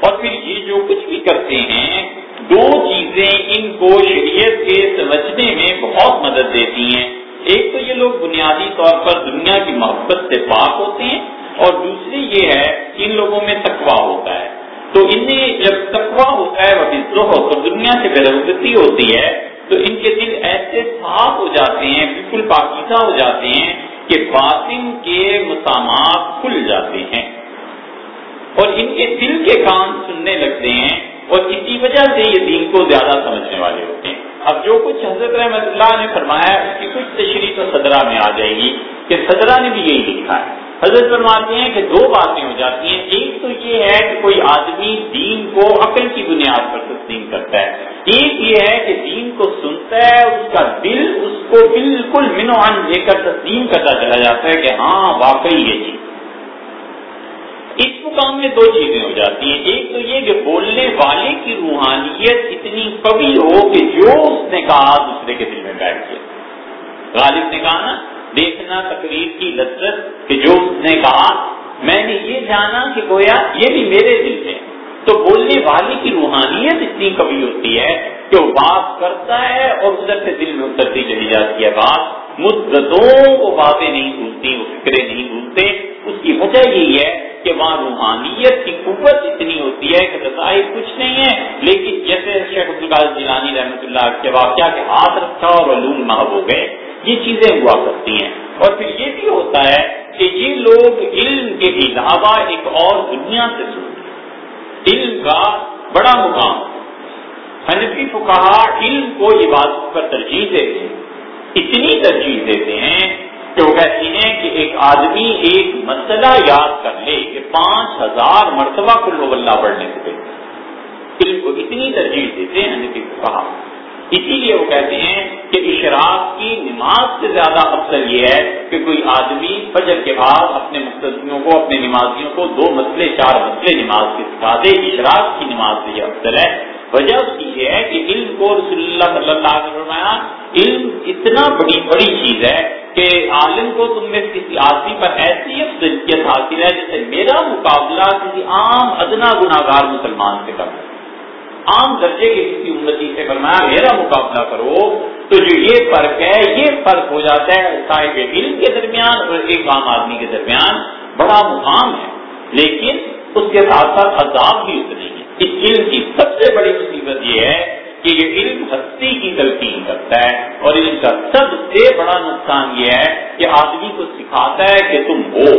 Speaker 1: اور پھر یہ جو کچھ بھی کرتے ہیں، دو چیزیں ان کو شریعت کے سمجھنے میں بہت مدد دیتی ہیں۔ ایک تو یہ لوگ بنیادی طور پر دنیا کی محبت سے پاک ہوتے ہیں، اور دوسری یہ ہے ان لوگوں میں تقوا ہوتا ہے۔ تو ان میں جب تقوا ہوتا ہے وہ اور دنیا سے بے ہوتی ہے۔ تو ان کے دل ایسے صاف ہو جاتے ہیں، بالکل پاکیزہ ہو جاتے ہیں کہ باطن کے مسامات کھل جاتے ہیں۔ اور ان کے دل کے کام سننے لگتے ہیں اور اسی وجہ سے یہ دین کو زیادہ سمجھنے والے ہوتے ہیں۔ اب جو کچھ حضرت رحمت اللہ نے فرمایا، اس کی کچھ تشریح تو صدرہ میں آ جائے گی کہ صدرہ نے بھی یہی لکھا ہے۔ حضرت فرماتے ہیں کہ دو باتیں ہو جاتی ہیں۔ ایک تو یہ ہے کہ کوئی آدمی دین کو عقل کی بنیاد پر تسلیم کرتا ہے۔ ایک یہ ہے کہ دین کو سنتا ہے، اس کا دل اس کو بالکل منوان لے کر تسلیم کرتا چلا جاتا ہے کہ ہاں واقعی یہ چیز۔ اس مقام میں دو چیزیں ہو جاتی ہیں۔ ایک تو یہ کہ بولنے والے کی روحانیت اتنی قوی ہو کہ جو اس نے کہا دوسرے کے دل میں بیٹھ گیا۔ غالب نے کہا نا دیکھنا تقریر کی لذت کہ جو اس نے کہا، میں نے یہ جانا کہ گویا یہ بھی میرے دل میں۔ تو بولنے والے کی روحانیت اتنی کبھی ہوتی ہے کہ وہ بات کرتا ہے اور ادھر سے دل میں اترتی چلی جاتی ہے۔ بات مدتوں وہ باتیں نہیں بھولتی وہ فکرے نہیں بھولتے اس کی وجہ یہی ہے کہ وہاں روحانیت کی قوت اتنی ہوتی ہے کہ تصاہر کچھ نہیں ہے۔ لیکن جیسے شیخ عبدالقاد جیلانی رحمۃ اللہ کے واقعہ کے ہاتھ رکھا اور علوم محب ہو گئے یہ چیزیں ہوا کرتی ہیں۔ اور پھر یہ بھی ہوتا ہے کہ یہ لوگ علم کے علاوہ ایک اور دنیا سے سنتے علم کا بڑا مقام حنفی کو کہا علم کو عبادت پر ترجیح دیتے ہیں۔ اتنی ترجیح دیتے ہیں کہ وہ کہتی ہیں کہ ایک آدمی ایک مسئلہ یاد کر لے کہ پانچ ہزار مرتبہ کلو اللہ پڑھنے سے علم کو اتنی ترجیح دیتے ہیں حنفی کو کہا اسی لیے وہ کہتے ہیں کہ اشراق کی نماز سے زیادہ افضل یہ ہے کہ کوئی آدمی فجر کے بعد اپنے مقتدیوں کو، اپنے نمازیوں کو دو مسئلے، چار مسئلے نماز کے سکھا دے، اشراق کی نماز سے یہ افضل ہے۔ وجہ اس کی یہ ہے کہ علم کو رسول اللہ صلی اللہ علیہ وسلم علم اتنا بڑی بڑی چیز ہے کہ عالم کو تم میں کسی آدمی پر ایسی افضلیت حاصل ہے جیسے میرا مقابلہ کسی عام ادنا گناگار مسلمان سے کرنا عام درجے کے کسی امتی سے فرمایا، میرا مقابلہ کرو، تو جو یہ فرق ہے، یہ فرق ہو جاتا ہے صاحب علم کے درمیان اور ایک عام آدمی کے درمیان، بڑا مقام ہے۔ لیکن اس کے ساتھ ساتھ عذاب بھی اتنے اس علم کی سب سے بڑی مصیبت یہ ہے کہ یہ علم ہستی کی تلقین کرتا ہے اور علم کا سب سے بڑا نقصان یہ ہے کہ آدمی کو سکھاتا ہے کہ تم ہو۔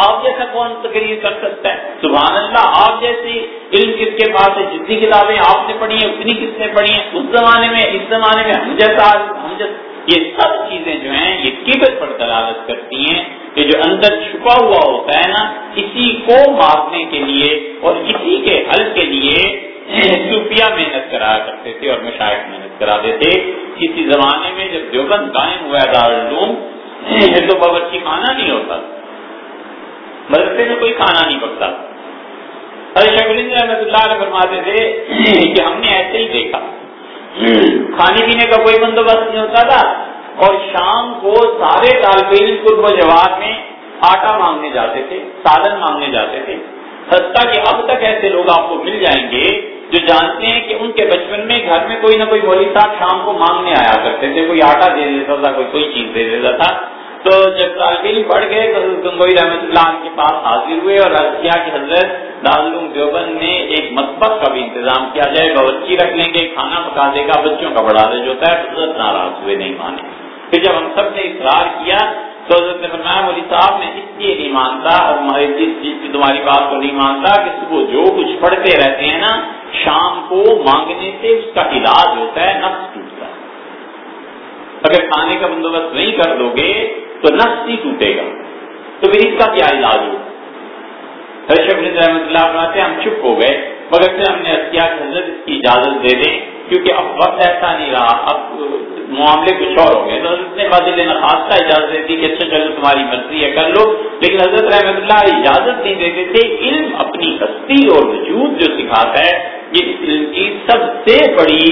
Speaker 1: آپ جیسا کون تقریر کر سکتا ہے؟ سبحان اللہ، آپ جیسی علم کس کے پاس ہے؟ جتنی کتابیں آپ نے پڑھی ہیں، اتنی کس نے پڑھی ہیں؟ اس زمانے میں، اس زمانے میں ہم جیسا ہم جیسا، یہ سب چیزیں جو ہیں، یہ کبر پر دلالت کرتی ہیں کہ جو اندر چھپا ہوا ہوتا ہے نا، اسی کو مارنے کے لیے اور اسی کے حل کے لیے صوفیہ محنت کرا کرتے تھے اور مشاہد محنت کرا دیتے۔ کسی زمانے میں جب دیوبند قائم ہوا ہے دارالعلوم تو باورچی کھانا نہیں ہوتا۔ مدرسے میں کوئی کھانا نہیں پکتا۔ ارے رحمت اللہ علیہ فرماتے تھے کہ ہم نے ایسے ہی دیکھا۔ کھانے پینے کا کوئی بندوبست نہیں ہوتا تھا اور شام کو سارے طالب علم قرب و جواب میں آٹا مانگنے جاتے تھے، سالن مانگنے جاتے تھے۔ سستا کہ اب تک ایسے لوگ آپ کو مل جائیں گے جو جانتے ہیں کہ ان کے بچپن میں گھر میں کوئی نہ کوئی مولوی صاحب شام کو مانگنے آیا کرتے تھے، کوئی آٹا دے دیتا تھا، کوئی کوئی چیز دے دیتا تھا۔ تو جب طالب علم پڑھ گئے تو گنگوئی رحمۃ اللہ کے پاس حاضر ہوئے اور عرض کیا کہ حضرت دارالعلوم دیوبند میں ایک مطبخ کا بھی انتظام کیا جائے، باورچی رکھ لیں گے، کھانا پکا دے گا، بچوں کا بڑا رج ہوتا ہے حضرت ناراض ہوئے، نہیں مانے۔ پھر جب ہم سب نے اصرار کیا تو حضرت نے فرمایا مولی صاحب، میں اس لیے نہیں مانتا اور جس چیز کی تمہاری بات کو نہیں مانتا کہ صبح جو کچھ پڑھتے رہتے ہیں نا، شام کو مانگنے سے اس کا علاج ہوتا ہے، نفس ٹوٹتا ہے۔ اگر کھانے کا بندوبست نہیں کر دو گے تو نفس ہی ٹوٹے گا۔ تو پھر اس کا کیا علاج ہو رحمۃ اللہ فرماتے ہم چپ ہو گئے، مگر پھر ہم نے کیا کہ حضرت اس کی اجازت دے دیں، کیونکہ اب وقت ایسا نہیں رہا، اب معاملے کچھ اور ہو گئے۔ تو حضرت نے بدل نخواستہ اجازت دیتی کہ اچھا چلو تمہاری مرضی ہے، کر لو۔ لیکن حضرت رحمۃ اللہ اجازت نہیں دیتے تھے، علم اپنی ہستی اور وجود جو سکھاتا ہے کی سب سے بڑی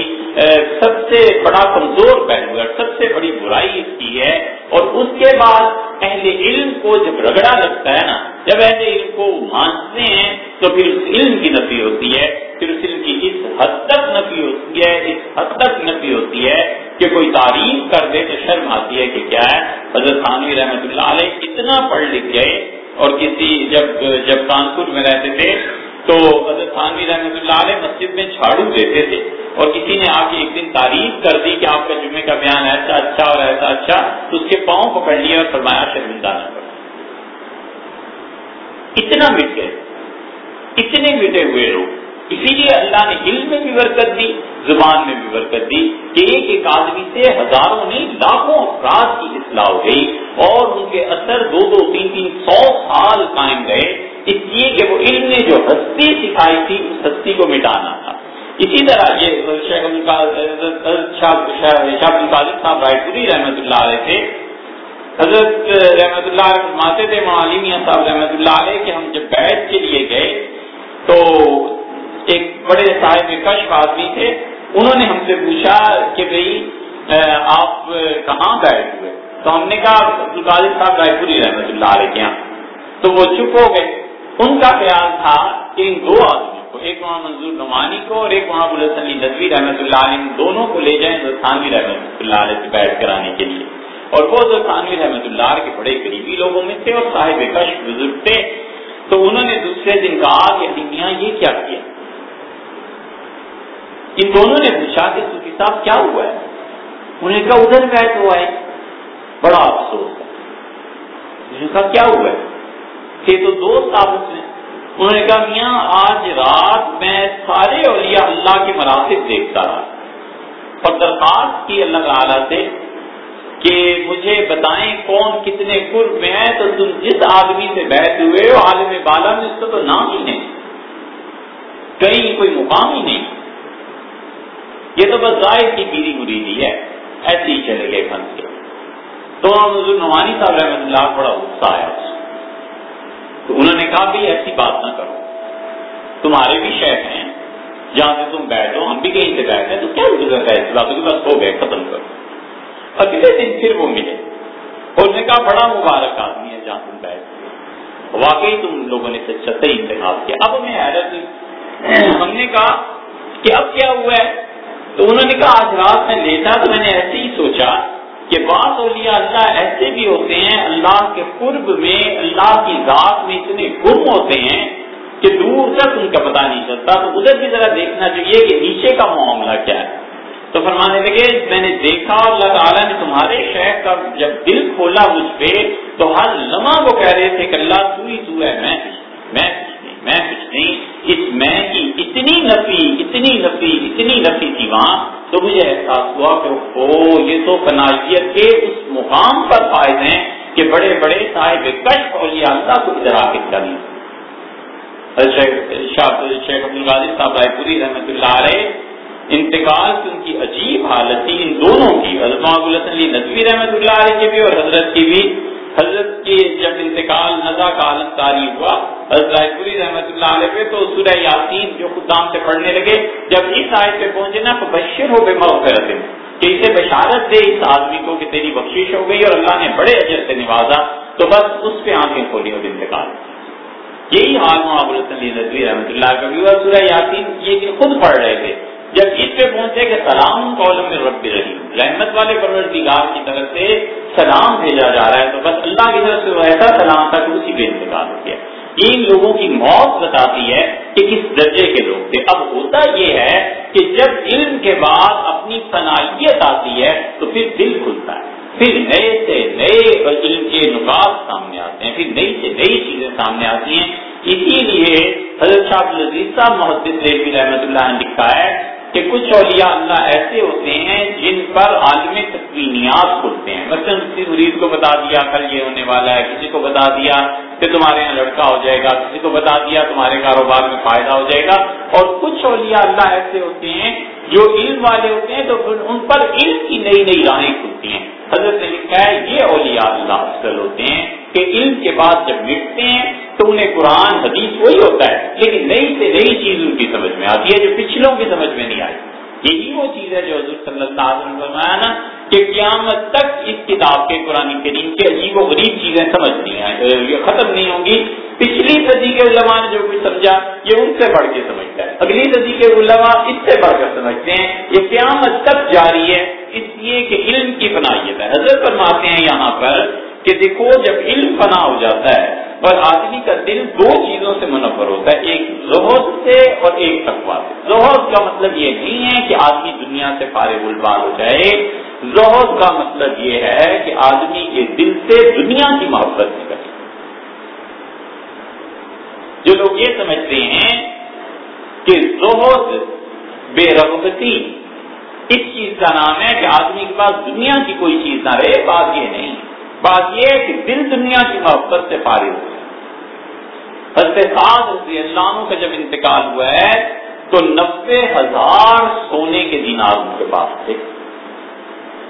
Speaker 1: سب سے بڑا کمزور پہلو ہے سب سے بڑی برائی اس کی ہے اور اس کے بعد اہل علم کو جب رگڑا لگتا ہے نا، جب اہل علم کو مانتے ہیں تو پھر اس علم کی نفی ہوتی ہے، پھر اس علم کی اس حد تک نفی ہوتی ہے، اس حد تک نفی ہوتی ہے کہ کوئی تعریف کر دے تو شرم آتی ہے کہ کیا ہے؟ حضرت خانوی رحمۃ اللہ علیہ اتنا پڑھ لکھ گئے اور کسی جب جب کانپور میں رہتے تھے تو حضرت خانوی رحمۃ اللہ علیہ مسجد میں جھاڑو دیتے تھے اور کسی نے آ کے ایک دن تعریف کر دی کہ آپ کا جمعے کا بیان ایسا اچھا اور ایسا اچھا تو اس کے پاؤں پکڑ لیا اور فرمایا شرمندہ نہ پڑا اتنا مٹ گئے اتنے مٹے ہوئے لوگ۔ اسی لیے اللہ نے علم میں بھی برکت دی، زبان میں بھی برکت دی کہ ایک ایک آدمی سے ہزاروں نہیں، لاکھوں افراد کی اصلاح ہو گئی اور ان کے اثر دو دو، تین تین سو سال قائم رہے۔ اس لیے کہ وہ علم نے جو ہستی سکھائی تھی، اس ہستی کو مٹانا تھا۔ اسی طرح یہ صاحب رائے پوری رحمۃ اللہ علیہ تھے۔ حضرت رحمۃ اللہ ماتے تھے معلومیہ صاحب رحمۃ اللہ علیہ کہ ہم جب بیٹھ کے لیے گئے تو ایک بڑے صاحب کشف آدمی تھے۔ انہوں نے ہم سے پوچھا کہ بھائی آپ کہاں بیٹھ ہوئے؟ تو ہم نے کہا، عبد القادر صاحب رائے پوری رحمۃ اللہ علیہ کے یہاں۔ تو وہ چپ ہو گئے۔ ان کا خیال تھا کہ ان دو آدمیوں کو، ایک وہاں منظور نعمانی کو اور ایک وہاں علی ندوی رحمۃ اللہ علیہ دونوں کو لے جائیں ہندوستانوی رحمۃ اللہ علیہ سے بیٹھ کرانے کے لیے۔ اور وہ ہندوستانوی رحمۃ اللہ کے بڑے قریبی لوگوں میں تھے اور صاحب کش بزرگ تھے۔ تو انہوں نے دوسرے دن کہا کہ میاں یہ کیا کیا؟ ان دونوں نے پوچھا کہ صوفی صاحب، کیا ہوا ہے؟ انہوں نے کہا، ادھر بیٹھ ہوا ہے بڑا افسوس۔ ہے کہا کیا ہوا ہے؟ کہ تو دوست آپس میں انہوں نے کہا، میاں، آج رات میں سارے اولیاء اللہ کے مراسب دیکھتا رہا۔ اور درخواست کی اللہ تعالیٰ سے کہ مجھے بتائیں کون کتنے قرب میں ہے، تو تم جس آدمی سے بیٹھ ہوئے ہو، عالم بالا میں، اس کا تو نام ہی نہیں۔ کہیں کوئی مقام ہی نہیں۔ یہ تو بس ظاہر کی پیری مریدی ہے۔ ایسے ہی چلے گئے پھنس کے۔ تو نعمانی صاحب رحمۃ اللہ بڑا غصہ آیا۔ اس تو انہوں نے کہا بھائی ایسی بات نہ کرو۔ تمہارے بھی شیخ ہیں۔ جہاں سے تم بیٹھو ہم بھی کہیں سے بیٹھے تو کیا ضرورت ہے ایسی باتوں کی بس ہو گئے، ختم کرو اگلے دن پھر وہ ملے۔ اور نے کہا بڑا مبارک آدمی ہے جہاں تم بیٹھے واقعی تم لوگوں نے صحیح انتخاب کیا۔ اب میں حیرت ہم نے کہا کہ اب کیا ہوا ہے؟ تو انہوں نے کہا آج رات میں لیتا تو میں نے ایسے ہی سوچا کہ بعض اولیاء اللہ ایسے بھی ہوتے ہیں، اللہ کے قرب میں، اللہ کی ذات میں اتنے گم ہوتے ہیں کہ دور تک ان کا پتہ نہیں چلتا۔ تو ادھر بھی ذرا دیکھنا چاہیے کہ نیچے کا معاملہ کیا ہے۔ تو فرمانے لگے، میں نے دیکھا، اللہ تعالیٰ نے تمہارے شہر کا جب دل کھولا مجھ پہ، تو ہر لمحہ وہ کہہ رہے تھے کہ اللہ تو ہی تو ہے، میں میں میں کچھ نہیں۔ اس میں کی اتنی نفی اتنی نفی اتنی نفی تھی وہاں تو مجھے احساس ہوا کہ او یہ تو کنائیت کے اس مقام پر فائد ہیں کہ بڑے بڑے صاحب کش اولیاء اللہ کو ادھر آ کے شیخ عبد الغازی صاحب رائے پوری رحمۃ اللہ علیہ انتقال کی ان کی عجیب حالت تھی، ان دونوں کی حضرت علی ندوی رحمۃ اللہ علیہ کی بھی اور حضرت کی بھی۔ حضرت کی جب انتقال نزا کا عالم تاری ہوا۔ حضرت پوری رحمۃ اللہ علیہ پہ تو سورہ یاسین جو خدام سے پڑھنے لگے، جب اس آیت پہ پہنچے نا تو بشر ہو گئے مغفرت کہ اسے بشارت دے، اس آدمی کو کہ تیری بخشش ہو گئی اور اللہ نے بڑے اجر سے نوازا۔ تو بس اس پہ آنکھیں کھولی اور انتقال۔ یہی حال محبت رحمۃ اللہ کا بھی ہوا۔ سورہ یاسین یہ خود پڑھ رہے تھے۔ جب اس پہ پہنچے کہ سلام قولم میں رب رحیم رحمت والے پروردگار کی طرف سے سلام بھیجا جا رہا ہے، تو بس اللہ کی طرف سے ایسا سلام تھا کہ اسی پہ انتقال ہو گیا ان لوگوں کی موت بتاتی ہے کہ کس درجے کے لوگ تھے۔ اب ہوتا یہ ہے کہ جب علم کے بعد اپنی صلاحیت آتی ہے تو پھر دل کھلتا ہے۔ پھر نئے سے نئے علم کے نکات سامنے آتے ہیں، پھر نئی سے نئی چیزیں سامنے آتی ہیں۔ اسی لیے حضرت شاہ العزیز صاحب محدود رحمۃ اللہ نے لکھا ہے کہ کچھ اولیاء اللہ ایسے ہوتے ہیں جن پر عالم تقوینیات کھلتے ہیں۔ مثلا کسی مریض کو بتا دیا کل یہ ہونے والا ہے، کسی کو بتا دیا کہ تمہارے یہاں لڑکا ہو جائے گا، کسی کو بتا دیا تمہارے کاروبار میں فائدہ ہو جائے گا۔ اور کچھ اولیاء اللہ ایسے ہوتے ہیں جو علم والے ہوتے ہیں تو ان پر علم کی نئی نئی راہیں کھلتی ہیں۔ حضرت نے لکھا ہے، یہ اولیاء اللہ افضل ہوتے ہیں کہ علم کے بعد جب مٹتے ہیں تو انہیں قرآن، حدیث وہی ہوتا ہے لیکن نئی سے نئی چیز ان کی سمجھ میں آتی ہے جو پچھلوں کی سمجھ میں نہیں آئی۔ یہی وہ چیز ہے جو حضور صلی اللہ علیہ وسلم فرمایا نا کہ قیامت تک اس کتاب کے قرآن کریم کے عجیب و غریب چیزیں سمجھ نہیں آئے یہ ختم نہیں ہوں گی۔ پچھلی صدی کے علماء نے جو کچھ سمجھا، یہ ان سے بڑھ کے سمجھتا ہے۔ اگلی صدی کے علماء اس سے بڑھ کر سمجھتے ہیں، یہ قیامت تک جاری ہے۔ اس لیے کہ علم کی فنائیت ہے۔ حضرت فرماتے ہیں یہاں پر کہ دیکھو، جب علم فنا ہو جاتا ہے اور آدمی کا دل دو چیزوں سے منور ہوتا ہے، ایک زہد سے اور ایک تقوا سے۔ زہد کا مطلب یہ نہیں ہے کہ آدمی دنیا سے فارغ البال ہو جائے۔ زہد کا مطلب یہ ہے کہ آدمی کے دل سے دنیا کی محبت نکل جو لوگ یہ سمجھتے ہیں کہ زہد بے رغبتی، اس چیز کا نام ہے کہ آدمی کے پاس دنیا کی کوئی چیز نہ رہے، بات یہ نہیں۔ بات یہ ہے کہ دل دنیا کی محبت سے فارغ ہو حضرت رضی اللہ عنہ کا جب انتقال ہوا ہے، تو نبے ہزار سونے کے دینار ان کے پاس تھے۔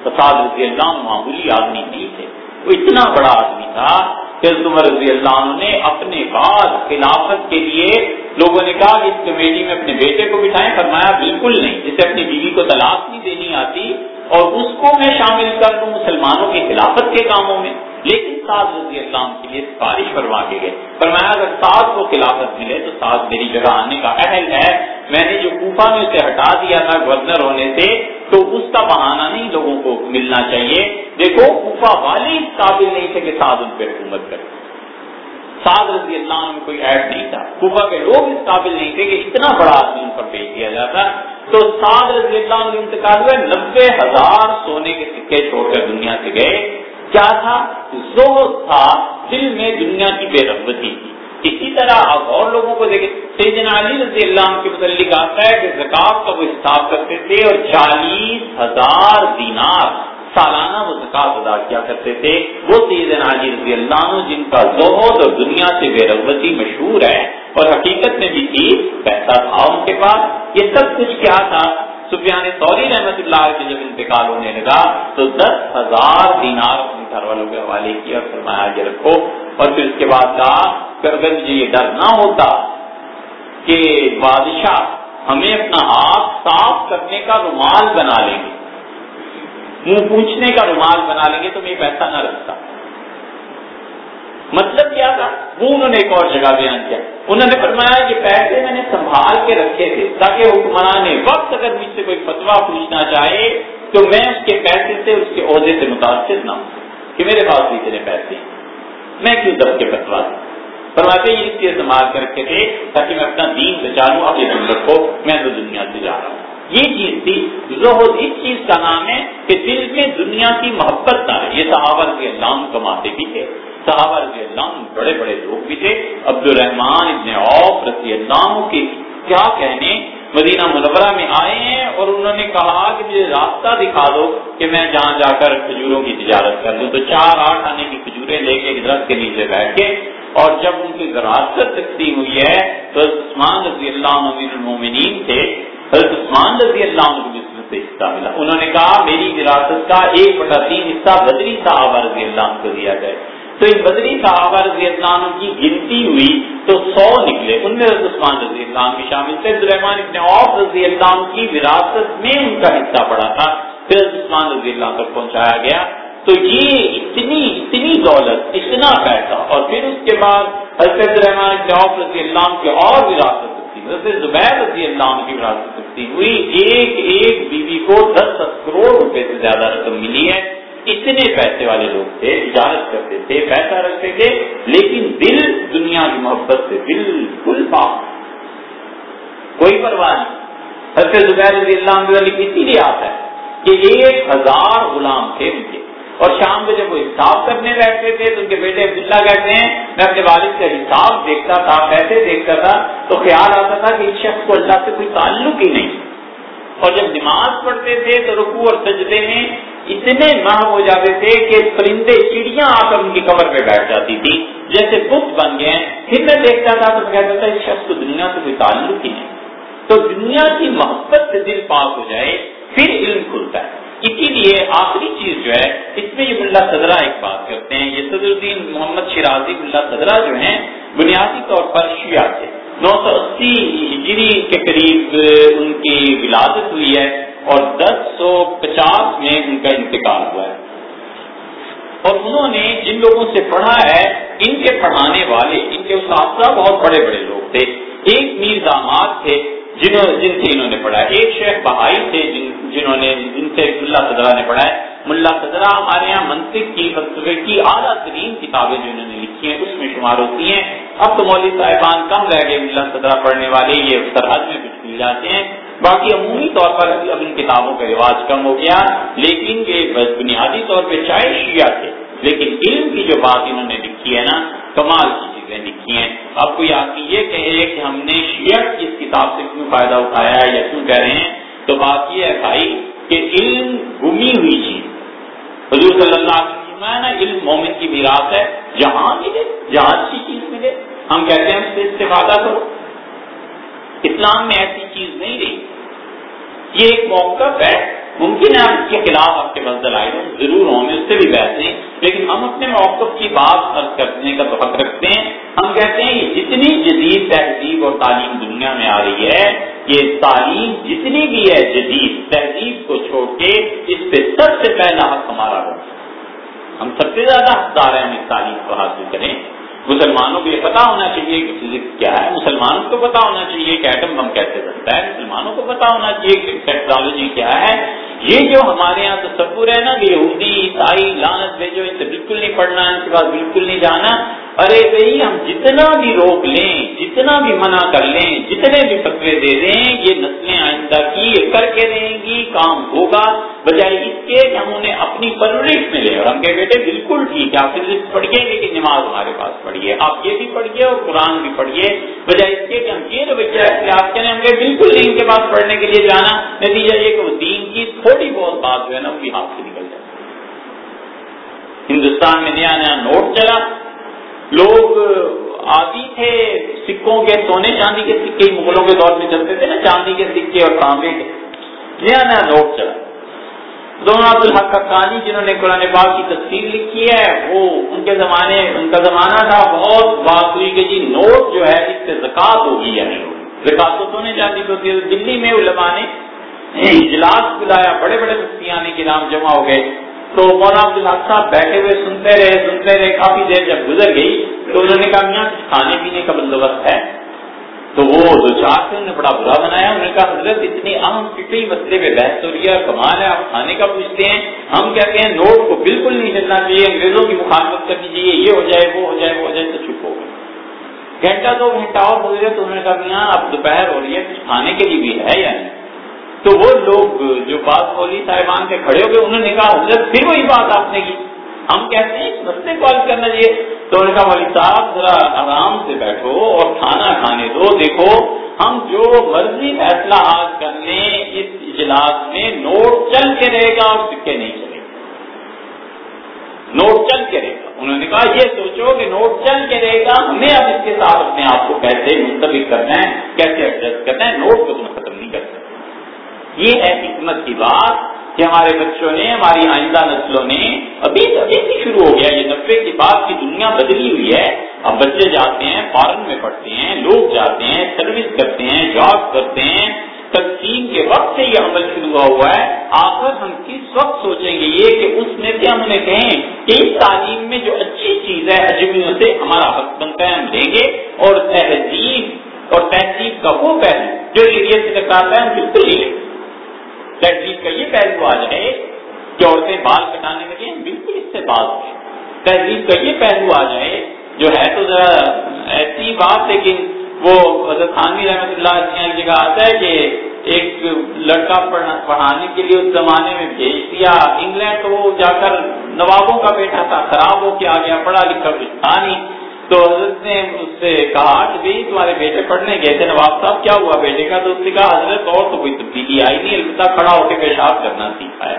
Speaker 1: فساد رضی اللہ عنہ معمولی آدمی نہیں تھے۔ وہ اتنا بڑا آدمی تھا عمر رضی اللہ عنہ نے اپنے بعد خلافت کے لیے لوگوں نے کہا کہ اس کمیٹی میں اپنے بیٹے کو بٹھائیں۔ فرمایا، بالکل نہیں، جسے اپنی بیوی کو طلاق نہیں دینی آتی اور اس کو میں شامل کر دوں مسلمانوں کی خلافت کے کاموں میں۔ لیکن سعد رضی اللہ عنہ کے لیے سفارش فرما کے گئے۔ فرمایا، اگر سعد کو خلافت ملے تو سعد میری جگہ آنے کا اہل ہے۔ میں نے جو کوفہ میں اسے ہٹا دیا تھا گورنر ہونے سے، تو اس کا بہانہ نہیں لوگوں کو ملنا چاہیے۔ دیکھو، کوفہ والے اس قابل نہیں تھے کہ سعد ان پہ حکومت کرے۔ سعد رضی اللہ عنہ میں کوئی ایڈ نہیں تھا۔ کوفہ کے لوگ اس قابل نہیں تھے کہ اتنا بڑا آدمی ان پر بھیج دیا جاتا۔ تو سعد رضی اللہ عنہ انتقال ہوئے۔ نبے ہزار سونے کے سکے چھوڑ کر دنیا سے گئے۔ کیا تھا؟ زہد تھا۔ دل میں دنیا کی بے رغبتی تھی۔ اسی طرح آپ اور لوگوں کو دیکھیں۔ سیدنا علی رضی اللہ عنہ کے متعلق آتا ہے کہ زکات کا وہ حساب کرتے تھے اور چالیس ہزار دینار۔ سالانہ وہ زکات ادا کیا کرتے تھے۔ وہ سیدنا علی رضی اللہ عنہ جن کا زہد اور دنیا سے بے رغبتی مشہور ہے اور حقیقت میں بھی تھی پیسہ تھا ان کے پاس۔ یہ سب کچھ کیا تھا؟ سفیان سوری رحمت اللہ کے جب انتقال ہونے لگا تو دس ہزار دینار اپنے گھر والوں کے حوالے کیا اور فرمایا کہ رکھو۔ اور پھر اس کے بعد کہا کہ اگر مجھے یہ ڈر نہ ہوتا کہ بادشاہ ہمیں اپنا ہاتھ صاف کرنے کا رومال بنا لیں گے منہ پوچھنے کا رومال بنا لیں گے تو میں پیسہ نہ رکھتا۔ مطلب کیا تھا؟ وہ انہوں نے ایک اور جگہ بیان کیا۔ انہوں نے فرمایا کہ پیسے میں نے سنبھال کے رکھے تھے، تاکہ حکمران وقت اگر مجھ سے کوئی فتوا پوچھنا چاہے تو میں اس کے پیسے سے اس کے عہدے سے متاثر نہ ہوں کہ میرے پاس بھی اتنے پیسے میں کیوں دب کے فتوا دوں؟ فرماتے یہ اس لیے سنبھال کر رکھے تھے تاکہ میں اپنا دین بچا لوں اپنے دن رکھو، میں تو دنیا سے جا رہا ہوں۔ یہ چیز تھی زہد اس چیز کا نام ہے کہ دل میں دنیا کی محبت نہ یہ صحابہ کے اللہ کماتے بھی تھے۔ صحابہ رضی اللہ عنہ بڑے بڑے لوگ بھی تھے۔ عبد الرحمان ابن عوف رضی اللہ عنہ کیا کہنے مدینہ منورہ میں آئے ہیں اور انہوں نے کہا کہ مجھے راستہ دکھا دو کہ میں جہاں جا کر کھجوروں کی تجارت کر دوں تو چار آٹھ آنے کی کھجوریں لے کے درخت کے نیچے بیٹھ کے اور جب ان کی وراثت تقسیم ہوئی ہے تو عثمان رضی اللہ عنہ المومنین تھے۔ حضرت عثمان رضی اللہ عنہ کو سے حصہ ملا۔ انہوں نے کہا، میری وراثت کا ایک بٹا تین حصہ بدری صاحب رضی اللہ عنہ کو دیا جائے تو ان بدری صحابہ رضی اللہ عنہ کی گنتی ہوئی تو سو نکلے۔ ان میں عثمان رضی اللہ عنہ بھی شامل تھے۔ الرحمان ابن عوف رضی اللہ عنہ کی وراثت میں ان کا حصہ پڑا تھا۔ پھر عثمان رضی اللہ تک پہنچایا گیا۔ تو یہ اتنی اتنی دولت، اتنا پیسہ۔ اور پھر اس کے بعد حضرت الرحمان ابن عوف رضی اللہ عنہ کی اور وراثت زبیر رضی اللہ عنہ کی وراثت تقسیم ہوئی، ایک ایک بیوی کو دس دس کروڑ روپے سے زیادہ رقم ملی ہے۔ اتنے پیسے والے لوگ تھے تجارت کرتے تھے، پیسہ رکھتے تھے، لیکن دل دنیا کی محبت سے بالکل پاک۔ کوئی پرواہ نہیں۔ حضرت زبیر رضی اللہ عنہ اسی لیے آتا ہے کہ ایک ہزار غلام تھے ان کے اور شام کو جب وہ حساب کرنے بیٹھتے تھے تو ان کے بیٹے عبداللہ کہتے ہیں، میں اپنے والد کا حساب دیکھتا تھا، پیسے دیکھتا تھا، تو خیال آتا تھا کہ اس شخص کو اللہ سے کوئی تعلق ہی نہیں۔ اور جب نماز پڑھتے تھے تو رکو اور سجدے میں اتنے ماہ ہو جاتے تھے کہ پرندے چڑیاں آ کر ان کی کمر پہ بیٹھ جاتی تھی۔ جیسے بت بن گئے، پھر میں دیکھتا تھا تو کہتا تھا، اس شخص کو دنیا سے کوئی تعلق ہی نہیں۔ تو دنیا کی محبت سے دل پاک ہو جائے، پھر علم کھلتا ہے۔ اسی لیے آخری چیز جو ہے، اس میں یہ ملا صدرہ ایک بات کرتے ہیں۔ یہ صدر الدین محمد شرازی ملا صدرہ جو ہیں، بنیادی طور پر شیعہ تھے۔ نو سو اسی ہجری کے قریب ان کی ولادت ہوئی ہے اور دس سو پچاس میں ان کا انتقال ہوا ہے۔ اور انہوں نے جن لوگوں سے پڑھا ہے، ان کے پڑھانے والے، ان کے اساتذہ بہت بڑے بڑے لوگ تھے۔ ایک میر داماد تھے۔ جنہوں جن سے انہوں نے پڑھا ایک شیخ بہائی تھے، جن جنہوں نے جن سے ملا صدرہ نے پڑھا ہے۔ ملا صدرہ ہمارے یہاں منطق کی فلسفے کی اعلیٰ ترین کتابیں جو انہوں نے لکھی ہیں، اس میں شمار ہوتی ہیں۔ اب تو مولوی صاحبان کم رہ گئے ملا صدرہ پڑھنے والے، یہ سرحد میں کچھ مل جاتے ہیں۔ باقی عمومی طور پر اب ان کتابوں کا رواج کم ہو گیا۔ لیکن یہ بنیادی طور پہ چاہے شیعہ تھے۔ لیکن علم کی جو بات انہوں نے لکھی ہے نا، کمال کی۔ چیزیں لکھی ہیں۔ اب کوئی آدمی یہ کہے کہ ہم نے شیعہ اس کتاب سے کیوں فائدہ اٹھایا ہے یا کیوں کہہ رہے ہیں؟ تو بات یہ ہے بھائی کہ علم گمی ہوئی چیز حضور صلی اللہ علیہ وسلم ہے نا، علم مومن کی میراث ہے، جہاں ملے، جہاں اچھی چیز ملے۔ ہم کہتے ہیں اس سے استفادہ کرو۔ اسلام میں ایسی چیز نہیں رہی۔ یہ ایک موقف ہے ممکن ہے آپ اس کے خلاف آپ کے پاس دلائل ضرور ہوں گے، اس سے بھی بحث نہیں لیکن ہم اپنے موقف کی بات حل کرنے کا تو حق رکھتے ہیں۔ ہم کہتے ہیں جتنی جدید تہذیب اور تعلیم دنیا میں آ رہی ہے، یہ تعلیم جتنی بھی ہے جدید تہذیب کو چھوڑ کے اس پہ سب سے پہلا حق ہمارا ہو ہم سب سے زیادہ حقدار ہیں، ہم اس تعلیم کو حاصل کریں۔ مسلمانوں کو یہ پتا ہونا چاہیے کہ فزکس کیا ہے۔ مسلمانوں کو پتا ہونا چاہیے کہ ایٹم بم کیسے بنتا ہے۔ مسلمانوں کو پتا ہونا چاہیے کہ ٹیکنالوجی کیا ہے۔ یہ جو ہمارے یہاں تصور ہے نا کہ یہودی عیسائی لانت بھیجو اس سے بالکل نہیں پڑھنا، ان کے بعد بالکل نہیں جانا۔ ارے بھائی، ہم جتنا بھی روک لیں، جتنا بھی منع کر لیں، جتنے بھی فتوے دے دیں، یہ نسلیں آئندہ کی کر کے رہیں گی، کام ہوگا۔ بجائے اس کے کہ ہم انہیں اپنی پرورش میں لیں۔ اور ہم کہ بیٹے بالکل ٹھیک ہے، آپ فزکس پڑھیے لیکن نماز ہمارے پاس پڑھیے آپ یہ بھی پڑھیے اور قرآن بھی پڑھیے۔ بجائے اس کے کہ ہم یہ رویہ آپ کہنے ہم کہ بالکل ان کے پاس پڑھنے کے لیے جانا۔ نتیجہ یہ کہ وہ دین کی تھوڑی بہت بات جو ہے نا وہ بھی ہاتھ سے نکل جائے ہندوستان میں نیا نیا نوٹ چلا۔ لوگ آدھی تھے، سکوں کے، سونے چاندی کے سکے، مغلوں کے دور میں چلتے تھے نا، چاندی کے سکے اور تانبے کے۔ نیا نیا نوٹ چلا۔ دونوں عبد الحق کانی جنہوں نے قرآن پاک کی تصویر لکھی ہے، وہ ان کے زمانے، ان کا زمانہ تھا بہت بات ہوئی کہ جی نوٹ جو ہے، اس سے زکات ہوگی یا نہیں زکات تو سونے چاندی تو دلی میں علماء نے اجلاس بلایا، بڑے بڑے بستیاں کے نام جمع ہو گئے۔ تو مولانا عبد الحق صاحب بیٹھے ہوئے سنتے رہے سنتے رہے، کافی دیر جب گزر گئی، تو انہوں نے کہا، میاں کھانے پینے کا بندوبست ہے؟ تو وہ دو چار سے انہوں نے بڑا برا بنایا۔ انہوں نے کہا، حضرت، اتنی اہم فکری مسئلے پہ بحث ہو رہی ہے کمال ہے، آپ کھانے کا پوچھتے ہیں۔ ہم کہتے ہیں، نوٹ کو بالکل نہیں چلنا چاہیے، انگریزوں کی مخالفت کرنی چاہیے، یہ ہو جائے، وہ ہو جائے، وہ ہو جائے، تو چپ ہو گئے۔ گھنٹہ دو گھنٹہ اور گزرے تو انہوں نے کہا، میاں، اب دوپہر ہو رہی ہے، کچھ کھانے کے لیے بھی ہے یا نہیں؟ تو وہ لوگ جو بات مولی صاحبان سے کھڑے ہو گئے، انہوں نے کہا، حضرت، پھر وہی بات آپ نے کی۔ ہم کہتے ہیں مسئلے کال کرنا چاہیے۔ تو انہوں نے کہا مولوی صاحب، ذرا آرام سے بیٹھو اور کھانا کھانے دو۔ دیکھو، ہم جو مرضی فیصلہ آج کر لیں، اس اجلاس میں نوٹ چل کے رہے گا اور سکے نہیں چلے گا۔ نوٹ چل کے رہے گا۔ انہوں نے کہا، یہ سوچو کہ نوٹ چل کے رہے گا۔ ہمیں اب اس کے ساتھ اپنے آپ کو کیسے منتخب کرنا ہے، کیسے ایڈجسٹ کرنا ہے، نوٹ کو تم ختم نہیں کر سکتے یہ ہے حکمت کی بات کہ ہمارے بچوں نے، ہماری آئندہ نسلوں نے ابھی ابھی سے شروع ہو گیا یہ نبے کی بات کی دنیا بدلی ہوئی ہے۔ اب بچے جاتے ہیں فارن میں پڑھتے ہیں، لوگ جاتے ہیں سروس کرتے ہیں جاب کرتے ہیں۔ تقسیم کے وقت سے یہ عمل شروع ہوا ہے۔ آخر ہم کس وقت سوچیں گے یہ کہ اس میں سے ہم انہیں کہیں کہ اس تعلیم میں جو اچھی چیز ہے، اجمیوں سے ہمارا حق بنتا ہے، ہم لیں گے۔ اور تہذیب اور تہذیب کا وہ پہلو جو شریعت سے ٹکراتا ہے، ہم بالکل نہیں لیں گے۔ تہذیب کا یہ پہلو آ جائے کہ عورتیں بال کٹانے لگے بالکل اس سے بات ہے تہذیب کا یہ پہلو آ جائے جو ہے تو ذرا ایسی بات لیکن وہ حضرت خانوی رحمۃ اللہ ایک جگہ آتا ہے کہ ایک لڑکا پڑھانے کے لیے اس زمانے میں بھیج دیا۔ انگلینڈ تو وہ جا کر نوابوں کا بیٹا تھا خراب ہو کے آ گیا پڑھا لکھا کچھ تھا نہیں تو حضرت نے اس سے کہا کہ بھائی تمہارے بیٹے پڑھنے گئے تھے، نواب صاحب، کیا ہوا بیٹے کا؟ تو اس نے کہا، حضرت اور تو کوئی تبدیلی آئی نہیں، البتہ کھڑا ہو کے پیشاب کرنا سیکھا ہے۔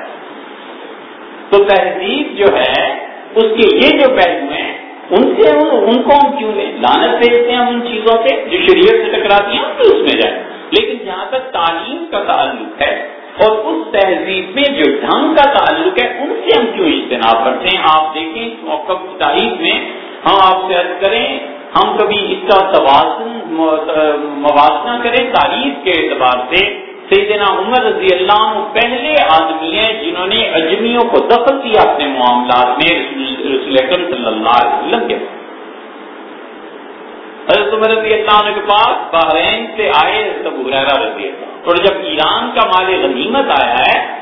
Speaker 1: تو تہذیب جو ہے، اس کے یہ جو پہلو ہیں، ان سے ان کو ہم کیوں لیں؟ لانت بھیجتے ہیں ان چیزوں سے جو شریعت سے ٹکراتی ہیں اس میں جائیں۔ لیکن جہاں تک تعلیم کا تعلق ہے اور اس تہذیب میں جو ڈھنگ کا تعلق ہے، ان سے ہم کیوں اجتناب کرتے ہیں؟ آپ دیکھیں اس موقع کی تاریخ میں ہم آپ سے عرض کریں، ہم کبھی اس کا توازن موازنہ کریں تاریخ کے اعتبار سے۔ سیدنا عمر رضی اللہ عنہ پہلے آدمی ہیں جنہوں نے اجمیوں کو دخل کیا اپنے معاملات میں، رسول اکرم صلی اللہ علیہ وسلم کے۔ حضرت عمر رضی اللہ عنہ کے پاس بحرین سے آئے سب رضی اللہ اور جب ایران کا مال غنیمت آیا ہے،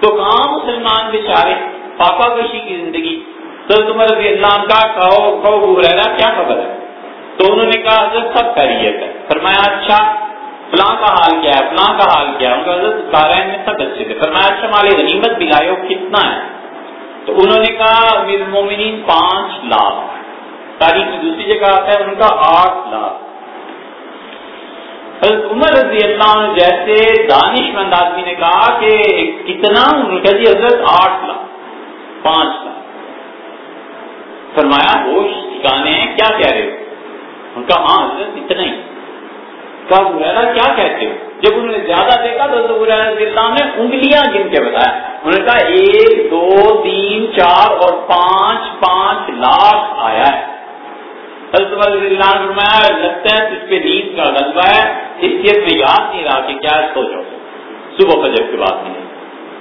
Speaker 1: تو کہاں مسلمان بیچارے پاپا کشی کی زندگی تو عمر رضی اللہ عنہ کا کہو کہو رہنا کیا خبر ہے؟ تو انہوں نے کہا، حضرت سب خیریت ہے۔ فرمایا اچھا فلاں کا حال کیا ہے، فلاں کا حال کیا ہے؟ ان کا حضرت بارہ میں سب اچھے تھے۔ فرمایا اچھا مال غنیمت بھی لائے کتنا ہے؟ تو انہوں نے کہا، امیر مومنین پانچ لاکھ۔ تاریخ میں دوسری جگہ آتا ہے، ان کا آٹھ لاکھ۔ عمر رضی اللہ عنہ جیسے دانش مند آدمی نے کہا کہ کتنا انہوں نے کہا جی حضرت آٹھ لاکھ، پانچ لاکھ۔ فرمایا ہوش ٹھکانے ہیں، کیا کہہ رہے ہو؟ ان کا ہاں حضرت اتنا ہی۔ کہا بریرا کیا کہتے ہو؟ جب انہوں نے زیادہ دیکھا تو حضرت بریرا رضی اللہ نے انگلیاں جن کے بتایا۔ انہوں نے کہا، ایک، دو، تین، چار اور پانچ پانچ لاکھ آیا ہے۔ اللہ نے فرمایا، لگتا ہے اس پہ نیند کا غلبہ ہے، اس لیے میں یاد نہیں رہا کہ کیا سوچو صبح فجر کے بعد نہیں۔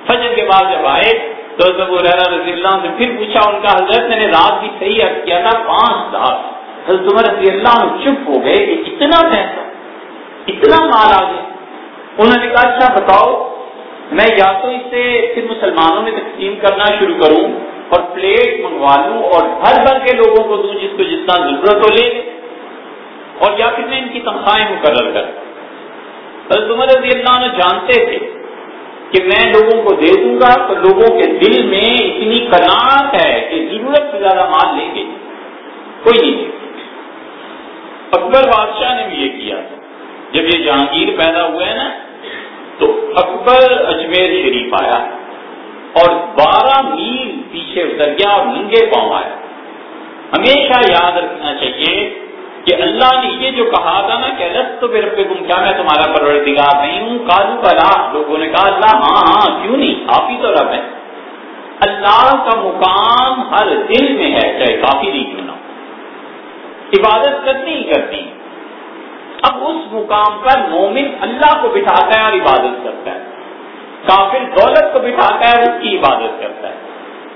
Speaker 1: فجر کے بعد جب آئے، تو جب وہ رضی اللہ سے پھر پوچھا، ان کا حضرت، میں نے رات بھی صحیح عرض کیا تھا، پانچ رات حضرت عمر رضی اللہ چپ ہو گئے کہ اتنا پیسہ اتنا مال آ گیا انہوں نے کہا اچھا بتاؤ، میں یا تو اسے پھر مسلمانوں میں تقسیم کرنا شروع کروں۔ اور پلیٹ منگوا لوں اور بھر بھر کے لوگوں کو دوں جس کو جتنا ضرورت ہو لے۔ اور یا پھر میں ان کی تنخواہیں مقرر کر عمر رضی اللہ عنہ جانتے تھے کہ میں لوگوں کو دے دوں گا تو لوگوں کے دل میں اتنی کناٹ ہے کہ ضرورت سے زیادہ مال لیں گے۔ کوئی نہیں۔ اکبر بادشاہ نے بھی یہ کیا۔ جب یہ جہانگیر پیدا ہوئے نا، تو اکبر اجمیر شریف آیا اور بارہ میل پیچھے اتر گیا اور ننگے پاؤں آیا ہمیشہ یاد رکھنا چاہیے کہ اللہ نے یہ جو کہا تھا نا کہ تو پھر کیا میں تمہارا پروردگار نہیں ہوں؟ کالو کا لوگوں نے کہا، اللہ ہاں ہاں کیوں نہیں؟ آپ ہی تو رب ہے اللہ کا مقام ہر دل میں ہے، چاہے کافی نہیں کیوں نہ عبادت کرنی ہی کرتی۔ اب اس مقام پر مومن اللہ کو بٹھاتا ہے اور عبادت کرتا ہے۔ کافر دولت کو بٹھاتا ہے اس کی عبادت کرتا ہے۔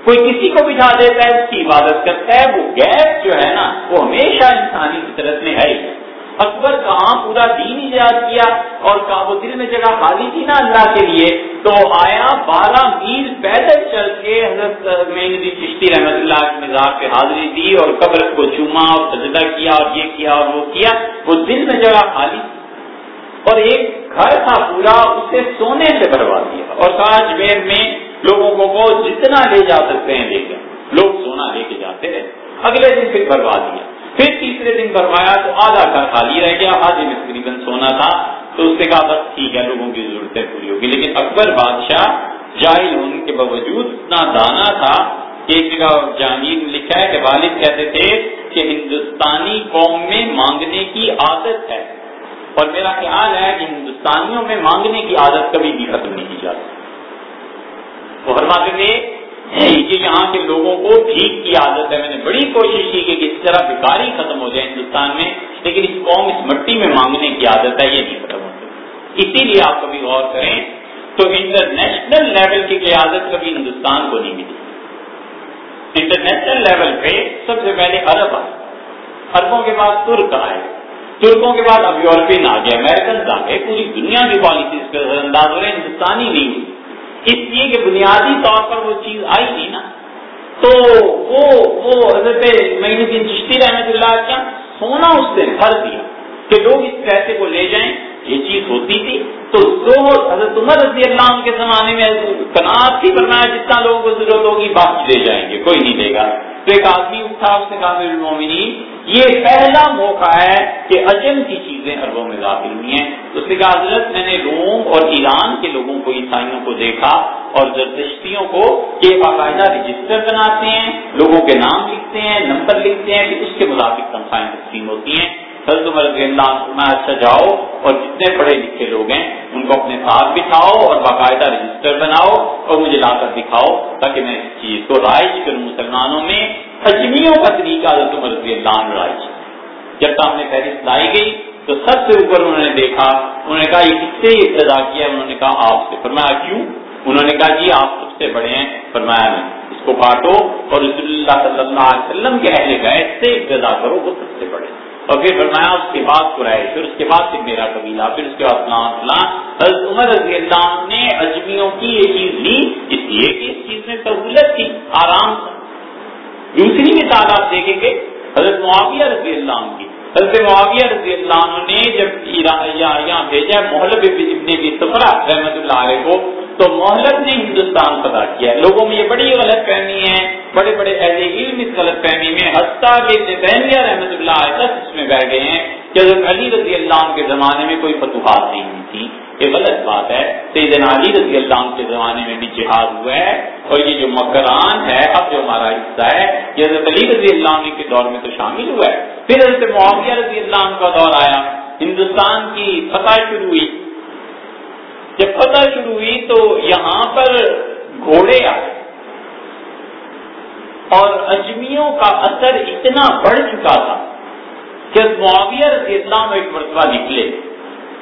Speaker 1: کوئی کسی کو بٹھا دیتا ہے، اس کی عبادت کرتا ہے۔ وہ گیس جو ہے نا، وہ ہمیشہ انسانی فطرت میں ہے۔ اکبر کہاں پورا دین ایجاد کیا اور کہاں وہ دل میں جگہ خالی تھی نا اللہ کے لیے۔ تو آیا بارہ میل پیدل چل کے حضرت مہنگی چشتی رحمت اللہ کے مزاج پہ حاضری دی اور قبر کو چوما اور سجدہ کیا اور یہ کیا اور وہ کیا۔ وہ دل میں جگہ خالی تھی۔ اور ایک گھر تھا پورا، اسے سونے سے بھروا دیا۔ اور ساج میر میں لوگوں کو وہ جتنا لے جا سکتے ہیں لے کے لوگ سونا لے کے جاتے رہے اگلے دن پھر بھروا دیا۔ پھر تیسرے دن بھروایا تو آدھا گھر خالی رہ گیا۔ آدھے میں تقریباً سونا تھا۔ تو اس سے کہا، بس ٹھیک ہے، لوگوں کی ضرورتیں پوری ہوگی۔ لیکن اکبر بادشاہ جاہل ہونے کے باوجود اتنا دانا تھا۔ کہ ایک جگہ جہانگیر نے لکھا ہے کہ والد کہتے تھے کہ ہندوستانی قوم میں مانگنے کی عادت ہے۔ اور میرا خیال ہے کہ ہندوستانیوں میں مانگنے کی عادت کبھی بھی ختم نہیں کی جاتی۔ وہ فرماتے تھے کہ یہاں کے لوگوں کو ٹھیک کی عادت ہے۔ میں نے بڑی کوشش کی کہ کس طرح بیکاری ختم ہو جائے ہندوستان میں، لیکن اس قوم، اس مٹی میں مانگنے کی عادت ہے، یہ نہیں ختم ہوتی اسی لیے آپ کبھی غور کریں تو انٹرنیشنل لیول کی قیادت کبھی ہندوستان کو نہیں ملی۔ انٹرنیشنل لیول پہ سب سے پہلے عرب آئے۔ اربوں کے بعد ترک آئے۔ ترکوں کے بعد اب یورپین آ گئے امیرکن آ گئے۔ پوری دنیا کی پالیسیز کا انداز ہو رہے ہیں ہندوستانی نہیں۔ ہوئی اس لیے کہ بنیادی طور پر وہ چیز آئی تھی نا، تو وہ وہ حضرت مہین دن چشتی رحمت اللہ کیا سونا اس سے بھر دیا کہ لوگ اس پیسے کو لے جائیں، یہ چیز ہوتی تھی۔ تو جو حضرت عمر رضی اللہ عنہ کے زمانے میں کناٹ تھی بنایا جتنا لوگوں کو ضرورت ہوگی باقی لے جائیں گے، کوئی نہیں لے گا۔ تو ایک آدمی اٹھا، اس نے کہا میری یہ پہلا موقع ہے کہ عجم کی چیزیں اربوں میں داخل ہوئی ہیں۔ اس نے کہا، حضرت، میں نے روم اور ایران کے لوگوں کو، عیسائیوں کو دیکھا اور زردشتیوں کو کہ باقاعدہ رجسٹر بناتے ہیں، لوگوں کے نام لکھتے ہیں، نمبر لکھتے ہیں کہ اس کے مطابق تنخواہیں تقسیم ہوتی ہیں۔ عمر رضی اللہ میں اچھا جاؤ، اور جتنے پڑھے لکھے لوگ ہیں، ان کو اپنے ساتھ بٹھاؤ اور باقاعدہ رجسٹر بناؤ اور مجھے لا کر دکھاؤ تاکہ میں اس چیز کو رائج کروں مسلمانوں میں۔ اجمیوں کا طریقہ عمر رضی اللہ عنہ رائج جب سامنے فہرست لائی گئی تو سب سے اوپر انہوں نے دیکھا، انہوں نے کہا، یہ کس سے ابتدا کیا انہوں نے کہا، آپ سے۔ فرمایا، کیوں؟ انہوں نے کہا جی آپ سب سے بڑے ہیں۔ فرمایا نہیں اس کو کاٹو اور رسول اللہ صلی اللہ علیہ وسلم کے اہل گئے سے ابتدا کرو وہ سب سے بڑے اور پھر فرمایا، اس کے بعد قرائش پھر اس کے بعد پھر میرا قبیلہ، پھر اس کے بعد فلاں۔ حضرت عمر رضی اللہ نے اجمیوں کی یہ چیز لی، اس لیے کہ اس چیز میں سہولت تھی، آرام تھا۔ دوسری مثال آپ دیکھیں گے، حضرت معاویہ رضی اللہ عنہ کی۔ حضرت معاویہ رضی اللہ عنہ نے جب یہاں بھیجا محلب ابن کی سفرا رحمت اللہ علیہ کو، تو محلت نے ہندوستان پتا کیا لوگوں میں یہ بڑی غلط فہمی ہے، بڑے بڑے اہل علم اس غلط فہمی میں حتیٰ کہ تیمیہ رحمت اللہ علیہ اس میں بیٹھ گئے ہیں کہ حضرت علی رضی اللہ عنہ کے زمانے میں کوئی فتوحات نہیں ہوئی تھی۔ یہ غلط بات ہے۔ سیدنا علی رضی اللہ عنہ کے زمانے میں بھی جہاد ہوا ہے اور یہ جو مکران ہے، اب جو ہمارا حصہ ہے، یہ حضرت علی رضی اللہ عنہ کے دور میں تو شامل ہوا ہے۔ پھر حضرت معاویہ رضی اللہ عنہ کا دور آیا، ہندوستان کی فتح شروع ہوئی۔ جب فتح شروع ہوئی تو یہاں پر گھوڑے آئے۔ اور اجمیوں کا اثر اتنا بڑھ چکا تھا کہ معاویہ رضی اللہ عنہ ایک مرتبہ نکلے،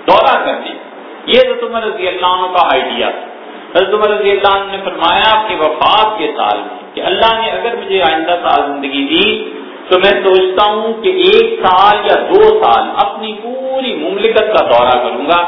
Speaker 1: دورہ کرنے۔ یہ تو تمہیں رضی اللہ عنہ کا آئیڈیا تھا حضرت عمر رضی اللہ عنہ نے فرمایا کہ وفات کے سال میں کہ اللہ نے اگر مجھے آئندہ سال زندگی دی تو میں سوچتا ہوں کہ ایک سال یا دو سال اپنی پوری مملکت کا دورہ کروں گا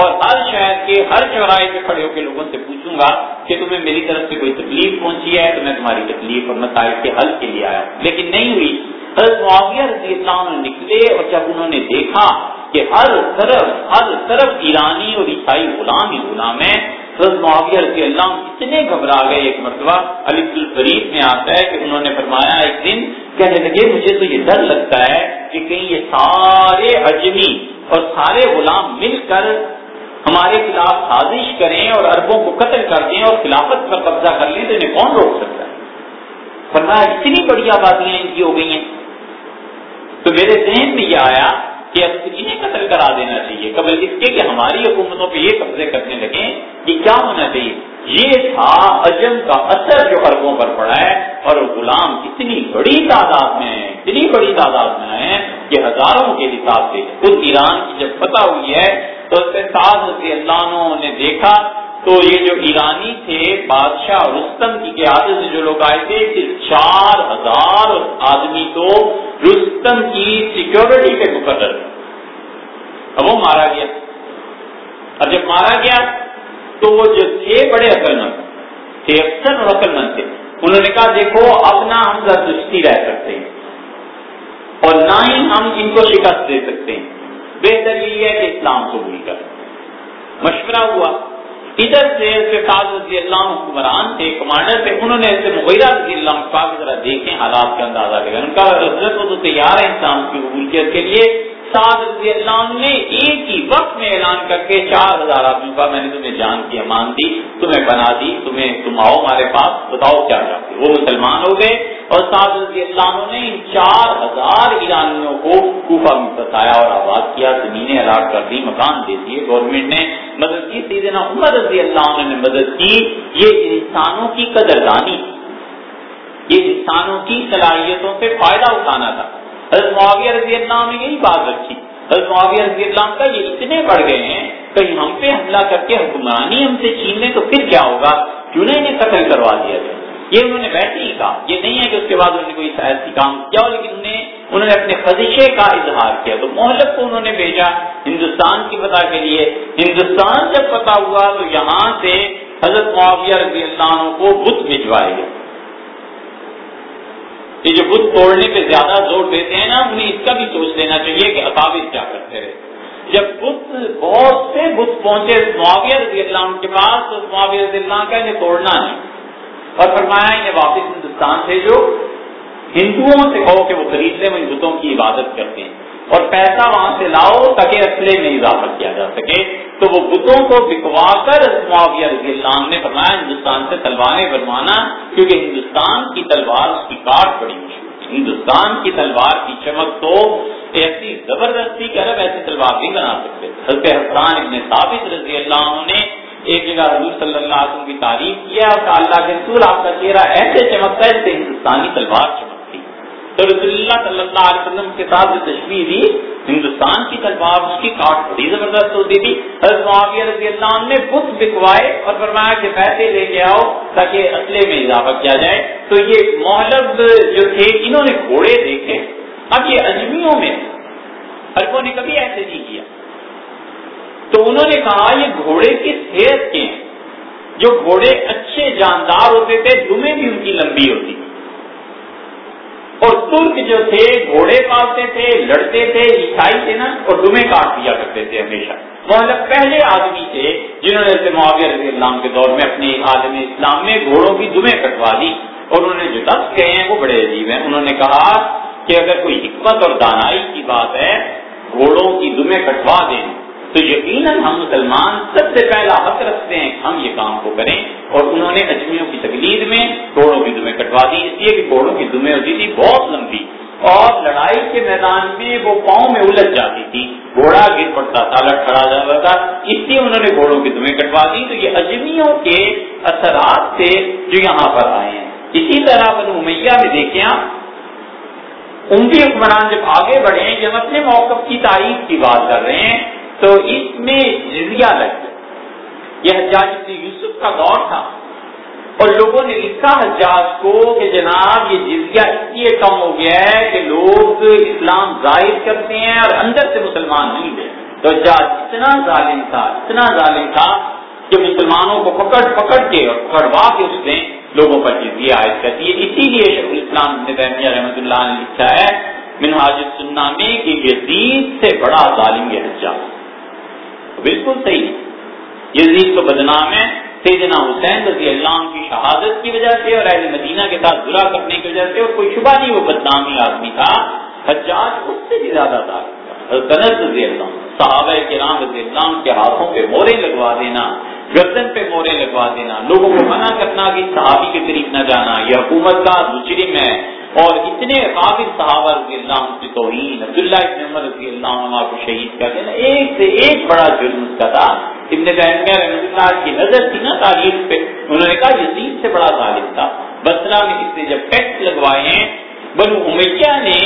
Speaker 1: اور ہر شہر کے ہر چوراہے پہ کھڑے ہو کے لوگوں سے پوچھوں گا کہ تمہیں میری طرف سے کوئی تکلیف پہنچی ہے تو میں تمہاری تکلیف اور مسائل کے حل کے لیے آیا لیکن نہیں ہوئی۔ حضرت معاویہ رضی اللہ عنہ نکلے اور جب انہوں نے دیکھا کہ ہر طرف ہر طرف ایرانی اور عیسائی غلام ہی غلام ہے حضرت معاویہ رضی اللہ عنہ اتنے گھبرا گئے ایک مرتبہ، علی الفریف میں آتا ہے کہ انہوں نے فرمایا، ایک دن کہنے لگے، مجھے تو یہ ڈر لگتا ہے کہ کہیں یہ سارے اجمی اور سارے غلام مل کر ہمارے خلاف سازش کریں اور اربوں کو قتل کر دیں اور خلافت پر قبضہ کر لیں تو انہیں کون روک سکتا ہے؟ فرمایا، اتنی بڑی آبادیاں ان کی ہو گئی ہیں. تو میرے ذہن میں یہ آیا کہ اب انہیں قتل کرا دینا چاہیے۔ قبل اس کے کہ ہماری حکومتوں پہ یہ قبضے کرنے لگے یہ کیا ہونا چاہیے؟ یہ تھا اجم کا اثر جو اربوں پر پڑا ہے اور غلام اتنی بڑی تعداد میں ہیں، اتنی بڑی تعداد میں ہیں کہ ہزاروں کے حساب سے۔ خود ایران کی جب فتح ہوئی ہے تو رضی اللہ عنہ نے دیکھا تو یہ جو ایرانی تھے بادشاہ رستم کی قیادت سے جو لوگ آئے تھے چار ہزار آدمی تو رستم کی سیکورٹی پہ مقرر اب وہ مارا گیا۔ اور جب مارا گیا تو وہ جو تھے، بڑے عقل مند تھے افسر اور عقل مند تھے۔ انہوں نے کہا، دیکھو، اپنا ہم زردستی رہ سکتے ہیں اور نہ ہی ہم ان کو شکست دے سکتے ہیں۔ بہتر یہ ہے کہ اسلام قبول کر۔ مشورہ ہوا۔ ادھر سے رضی اللہ حکمران تھے، کمانڈر تھے، انہوں نے اسے مغیرہ رضی اللہ عنہ کی طرح دیکھیں، حالات کا اندازہ لگا ان کا حضرت کو تو تیار ہے انسان کی قبولیت کے لیے۔ سعد رضی اللہ عنہ نے ایک ہی وقت میں اعلان کر کے چار ہزار آدمیوں کا میں نے تمہیں جان کی، امان دی، تمہیں بنا دی، تمہیں، تم آؤ ہمارے پاس، بتاؤ کیا چاہتے وہ مسلمان ہو گئے اور سعد رضی اللہ عنہ نے ان چار ہزار ایرانیوں کو کوفہ میں بتایا اور آباد کیا، زمینیں الاٹ کر دی، مکان دے دیے۔ گورنمنٹ نے مدد کی، سیدنا عمر رضی اللہ عنہ نے مدد کی۔ یہ انسانوں کی قدردانی، یہ انسانوں کی صلاحیتوں سے فائدہ اٹھانا تھا۔ حضرت معاویہ رضی اللہ نے یہی بات رکھی۔ حضرت معاویہ رضی اللہ کا یہ اتنے بڑھ گئے ہیں کہیں ہم پہ حملہ کر کے حکمرانی ہم سے چھین لیں تو پھر کیا ہوگا؟ کیوں انہیں قتل کروا دیا جائے یہ انہوں نے ویسے ہی کہا۔ یہ نہیں ہے کہ اس کے بعد انہوں نے کوئی ایسی کام کیا، لیکن انہیں انہوں نے اپنے خدشے کا اظہار کیا۔ تو مہلت کو انہوں نے بھیجا ہندوستان کی پتہ کے لیے۔ ہندوستان جب پتہ ہوا تو یہاں سے حضرت معاویہ رضی اللہ عنہ کو بت بھجوائے گئے۔ یہ جو بت توڑنے پہ زیادہ زور دیتے ہیں نا، انہیں اس کا بھی سوچ لینا چاہیے کہ اقابل کیا کرتے رہے۔ جب بت، بہت سے بت پہنچے معاویہ رضی اللہ عنہ کے پاس، تو معاویہ رضی اللہ کا انہیں توڑنا نہیں۔ اور فرمایا انہیں واپس ہندوستان سے جو ہندوؤں سے کہو کہ وہ خرید لیں، وہ ان بتوں کی عبادت کرتے ہیں۔ اور پیسہ وہاں سے لاؤ تاکہ اصلے میں اضافہ کیا جا سکے۔ تو وہ بتوں کو بکوا کر معاویہ رضی اللہ عنہ نے فرمایا، ہندوستان سے تلواریں بنوانا، کیونکہ ہندوستان کی تلوار اس کی کاٹ بڑی مشہور ہندوستان کی تلوار کی چمک تو ایسی زبردستی کہ ارب ایسی تلوار نہیں بنا سکتے۔ حضرت حسان ابن ثابت رضی اللہ عنہ نے ایک جگہ حضور صلی اللہ علیہ وسلم کی تعریف کیا اور اللہ کے رسول، آپ کا چہرہ ایسے چمکتا ہے جیسے ہندوستانی تلوار چمک تو رسول اللہ صلی اللہ علیہ وسلم کے ساتھ جو تشریح دی، ہندوستان کی تلوار، اس کی کاٹ بڑی زبردست ہوتی تھی۔ حضرت معاویہ رضی اللہ عنہ نے بت بکوائے اور فرمایا کہ پیسے لے کے آؤ تاکہ اصلے میں اضافہ کیا جائے۔ تو یہ محلب جو تھے، انہوں نے گھوڑے دیکھے۔ اب یہ اجمیوں میں اربوں نے کبھی ایسے نہیں کیا۔ تو انہوں نے کہا، یہ گھوڑے کی صحت کے ہیں؟ جو گھوڑے اچھے جاندار ہوتے تھے دمیں بھی ان کی لمبی ہوتی اور ترک جو تھے، گھوڑے پالتے تھے، لڑتے تھے، عیسائی تھے نا، اور دمے کاٹ دیا کرتے تھے ہمیشہ۔ محلب پہلے آدمی تھے جنہوں نے معاویہ رضی اللہ کے دور میں اپنے عالم اسلام میں گھوڑوں کی دمیں کٹوا دی۔ اور انہوں نے جو لفظ کہے ہیں وہ بڑے عجیب ہیں۔ انہوں نے کہا کہ اگر کوئی حکمت اور دانائی کی بات ہے، گھوڑوں کی دمیں کٹوا دیں۔ تو یقیناً ہم مسلمان سب سے پہلا حق رکھتے ہیں ہم یہ کام کو کریں۔ اور انہوں نے اجمیوں کی تقلید میں گھوڑوں کی دمیں کٹوا دی، اس لیے کہ گھوڑوں کی دمیں ہوتی تھی بہت لمبی۔ اور لڑائی کے میدان میں وہ پاؤں میں الجھ جاتی تھی۔ گھوڑا گر پڑتا تھا لٹ کھڑا جاتا تھا۔ اس لیے انہوں نے گھوڑوں کی دمیں کٹوا دی۔ تو یہ اجمیوں کے اثرات سے جو یہاں پر آئے ہیں۔ اسی طرح بنو امیہ میں دیکھیں آپ۔ ان کے حکمران جب آگے بڑھے ہیں جب اپنے موقف کی تعریف کی بات کر رہے ہیں تو اس میں جزیہ لگ گیا۔ یہ حجاج یوسف کا دور تھا۔ اور لوگوں نے لکھا حجاج کو کہ جناب یہ جزیہ اس لیے کم ہو گیا ہے کہ لوگ اسلام ظاہر کرتے ہیں اور اندر سے مسلمان نہیں تھے تو حجاج اتنا ظالم تھا، اتنا ظالم تھا کہ مسلمانوں کو پکڑ پکڑ کے اور پکڑوا کے اس نے لوگوں پر جزیہ عائد کر دی۔ اسی لیے شیخ الاسلام رحمۃ اللہ نے لکھا ہے، منہاج سننا میں کہ یزید سے بڑا ظالم یہ حجاج۔ بالکل صحیح۔ یزید تو بدنام ہے، سیدنا حسین رضی اللہ عنہ کی شہادت کی وجہ سے اور اہل مدینہ کے ساتھ برا کرنے کی وجہ سے اور کوئی شبہ نہیں، وہ بدنامی آدمی تھا۔ حجاج اس سے بھی زیادہ تھا رضی اللہ صحابہ کے رام رضی اللہ عنہ کے ہاتھوں پہ مورے لگوا دینا، گردن پہ مورے لگوا دینا، لوگوں کو منع کرنا کہ صحابی کے قریب نہ جانا، یہ حکومت کا مجرم ہے۔ اور اتنے قابل صحابہ رضی اللہ عنہ کی توہین، عبداللہ ابن عمر رضی اللہ عنہ کو شہید کر دینا ایک سے ایک بڑا جرم اس کا تھا۔ ابن تیمیہ رحمۃ اللہ کی نظر تھی نا تاریخ پہ، انہوں نے کہا یزید سے بڑا ظالم تھا۔ بسرا میں اس نے جب ٹیکس لگوائے ہیں، بنو امیہ نے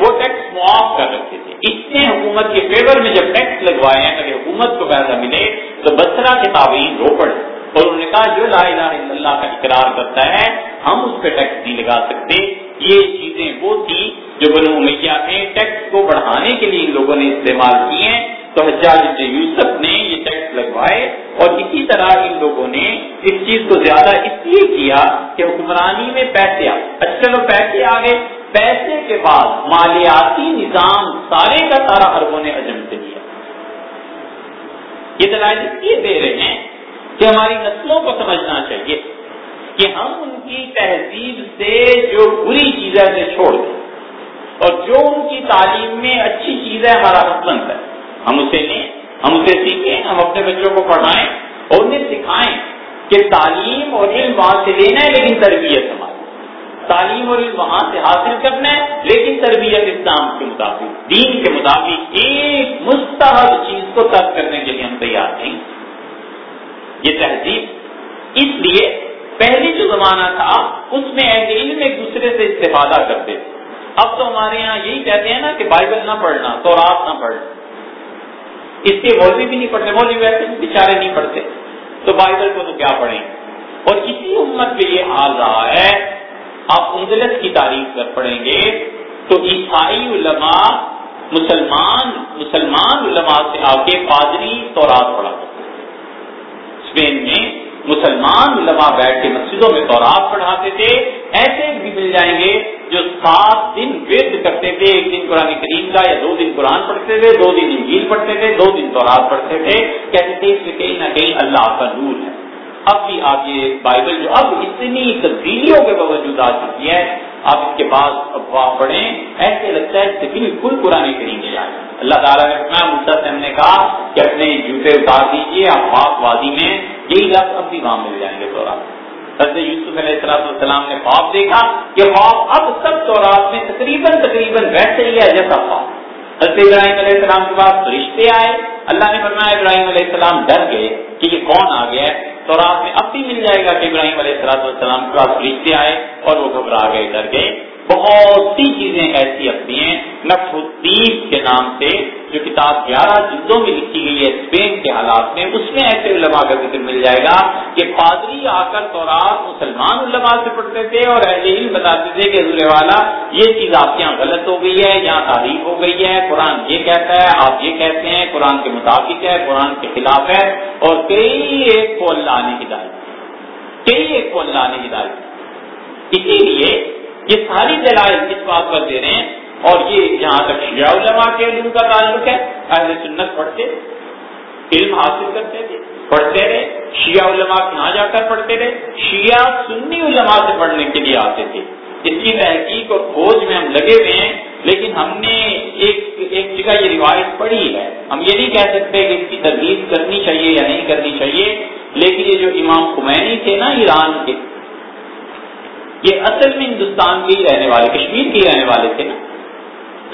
Speaker 1: وہ ٹیکس معاف کر رکھے تھے۔ اس نے حکومت کے فیور میں جب ٹیکس لگوائے ہیں، اگر حکومت کو پیسہ ملے تو بسرا کے تابعین رو پڑے۔ اور انہوں نے کہا جو لا الہ الا اللہ کا اقرار کرتا ہے، ہم اس پہ ٹیکس نہیں لگا سکتے۔ یہ چیزیں وہ تھی جو بنو امیہ نے ٹیکس کو بڑھانے کے لیے ان لوگوں نے استعمال کی ہیں۔ تو حجاج یوسف نے یہ ٹیکس لگوائے اور اسی طرح ان لوگوں نے اس چیز کو زیادہ اس لیے کیا کہ حکمرانی میں پیسے آ اچھا چلو پیسے آ گئے۔ پیسے کے بعد مالیاتی نظام سارے کا سارا اربوں نے اجم سے دیا۔ یہ دلائل اس لیے دے رہے ہیں کہ ہماری نسلوں کو سمجھنا چاہیے کہ ہم ان کی تہذیب سے جو بری چیزیں سے چھوڑ دیں اور جو ان کی تعلیم میں اچھی چیز ہے ہمارا پسند ہے۔ ہم اسے لیں، ہم اسے سیکھیں، ہم اپنے بچوں کو پڑھائیں اور انہیں سکھائیں کہ تعلیم اور علم وہاں سے لینا ہے لیکن تربیت ہماری۔ تعلیم اور علم وہاں سے حاصل کرنا ہے لیکن تربیت اسلام کے مطابق، دین کے مطابق ایک مستحب چیز کو ترک کرنے کے لیے ہم تیار نہیں۔ یہ تہذیب۔ اس لیے پہلے جو زمانہ تھا، اس میں اہل علم ایک دوسرے سے استفادہ کرتے۔ تھے اب تو ہمارے یہاں یہی کہتے ہیں نا کہ بائبل نہ پڑھنا تو رات نہ پڑھنا۔ اس کے مولوی بھی نہیں پڑھتے، مولوی ویسے بےچارے نہیں پڑھتے۔ تو بائبل کو تو کیا پڑھیں؟ اور اسی امت پہ یہ حال رہا ہے۔ آپ اندلس کی تاریخ کر پڑھیں گے، تو عیسائی علماء، مسلمان مسلمان علماء سے آ کے پادری تو رات پڑھا۔ اسپین جی، میں مسلمان علماء بیٹھ کے مسجدوں میں تورات پڑھاتے تھے، ایسے بھی مل جائیں گے جو سات دن وید کرتے تھے، ایک دن قرآن کریم کا یا دو دن قرآن پڑھتے تھے، دو دن انجیل پڑھتے تھے، دو دن تورات پڑھتے تھے۔ کہتے تھے اس میں کہیں نہ کہیں اللہ کا نور ہے۔ اب بھی آپ یہ بائبل جو اب اتنی تبدیلیوں کے باوجود آ چکی ہے آپ اس کے پاس افواہ پڑھیں، ایسے لگتا ہے کہ بالکل قرآن کریم کے جائے اللہ تعالیٰ نے مدت ہم نے کہا کہ اپنے جوتے اتار دیجیے آپ پاک وادی میں یہی لفظ اب بھی وہاں مل جائیں گے تورات حضرت یوسف علیہ السلام السلام نے خواب دیکھا کہ خواب اب سب تورات میں تقریباً تقریباً ویسے ہی ہے، جیسا خواب۔ حضرت ابراہیم علیہ السلام کے پاس رشتے آئے۔ اللہ نے فرمایا، ابراہیم علیہ السلام ڈر گئے کہ یہ کون آ گیا ہے۔ تو رات میں اب بھی مل جائے گا کہ ابراہیم علیہ السلام کے پاس رشتے آئے اور وہ گھبرا گئے، ڈر گئے۔ بہت سی چیزیں ایسی اپنی ہیں نقش الدیب کے نام سے، جو کتاب گیارہ جلدوں میں لکھی گئی ہے اسپین کے حالات میں، اس میں ایسے علماء کا ذکر مل جائے گا کہ پادری آ کر تورات مسلمان علماء سے پڑھتے تھے اور اہل علم بتاتے تھے کہ حضور والا، یہ چیز آپ کے یہاں غلط ہو گئی ہے، یہاں تعریف ہو گئی ہے، قرآن یہ کہتا ہے، آپ یہ کہتے ہیں، قرآن کے مطابق ہے، قرآن کے خلاف ہے، اور کئی ایک کو اللہ نے ہدایت کئی ایک کو اللہ نے ہدایت اسی لیے یہ ساری دلائل اس بات پر دے رہے ہیں اور یہ جہاں تک شیعہ علماء کے علم کا تعلق ہے، اہل سنت پڑھتے، علم حاصل کرتے تھے، پڑھتے رہے، شیعہ علماء کہاں جا کر پڑھتے رہے، شیعہ سنی علماء سے پڑھنے کے لیے آتے تھے۔ اس کی تحقیق اور کھوج میں ہم لگے ہوئے ہیں، لیکن ہم نے ایک ایک جگہ یہ روایت پڑھی ہے۔ ہم یہ نہیں کہہ سکتے کہ اس کی تردید کرنی چاہیے یا نہیں کرنی چاہیے، لیکن یہ جو امام خمینی تھے نا ایران کے یہ اصل میں ہندوستان کے ہی رہنے والے، کشمیر کے ہی رہنے والے تھے نا۔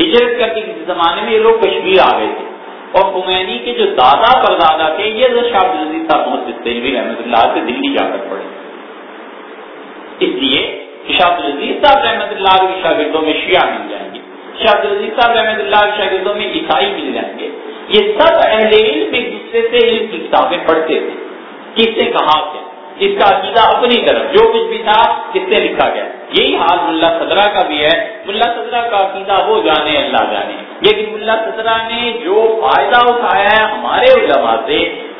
Speaker 1: ہجرت کر کے کسی زمانے میں یہ لوگ کشمیر آ گئے تھے۔ اور خمینی کے جو دادا پر دادا تھے، یہ شاہ عبدالعزیز صاحب محمد رحمۃ اللہ سے دلی جا کر پڑے۔ اس لیے شاہ عبدالعزیز صاحب رحمۃ اللہ کے شاگردوں میں شیعہ مل جائیں گے۔ شاہ عبدالعزیز صاحب رحمۃ اللہ کے شاگردوں میں عیسائی مل جائیں گے۔ یہ سب اہل علم ایک دوسرے سے علم کی کتابیں پڑھتے تھے۔ کس نے کہا کیا اس کا عقیدہ اپنی طرف، جو کچھ بھی تھا کس سے لکھا گیا۔ یہی حال ملا صدرہ کا بھی ہے۔ ملا صدرہ کا عقیدہ وہ جانے، اللہ جانے۔ لیکن ملا صدرہ نے جو فائدہ اٹھایا ہے ہمارے علماء سے،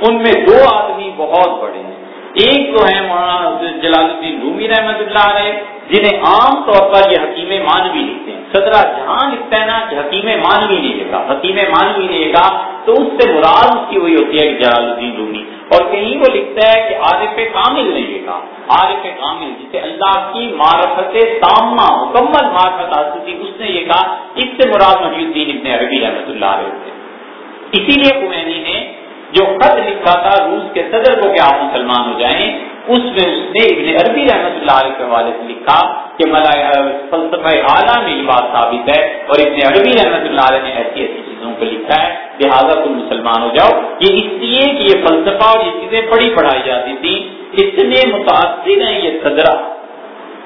Speaker 1: ان میں دو آدمی بہت بڑے ہیں۔ ایک تو ہے مولانا جلال الدین رومی رحمت اللہ علیہ، جنہیں عام طور پر یہ حکیم مانوی لکھتے ہیں۔ صدرہ جہاں لکھتا ہے نا کہ حکیم مانوی نہیں لکھا حکیم مانوی نہیں لکھا تو اس سے مراد اس کی وہی ہوتی ہے کہ جلال الدین رومی۔ اور کہیں وہ لکھتا ہے کہ عارف کامل نہیں لکھا۔ عارف کامل جسے اللہ کی معرفت تامہ، مکمل معرفت حاصل تھی اس نے یہ کہا۔ اس سے مراد محی الدین ابن عربی رحمۃ اللہ علیہ اسی لیے کمینی نے جو خط لکھا تھا روس کے صدر کو کہ آپ مسلمان ہو جائیں، اس میں اس نے ابن عربی رحمۃ اللہ علیہ کے حوالے سے لکھا کہ فلسفہ اعلیٰ میں یہ بات ثابت ہے اور ابن عربی رحمۃ اللہ علیہ نے ایسی ایسی چیزوں کو لکھا ہے، لہٰذا تم مسلمان ہو جاؤ۔ یہ اس لیے کہ یہ فلسفہ اور یہ چیزیں پڑھی پڑھائی جاتی تھی اتنے متاثر ہیں یہ صدرہ۔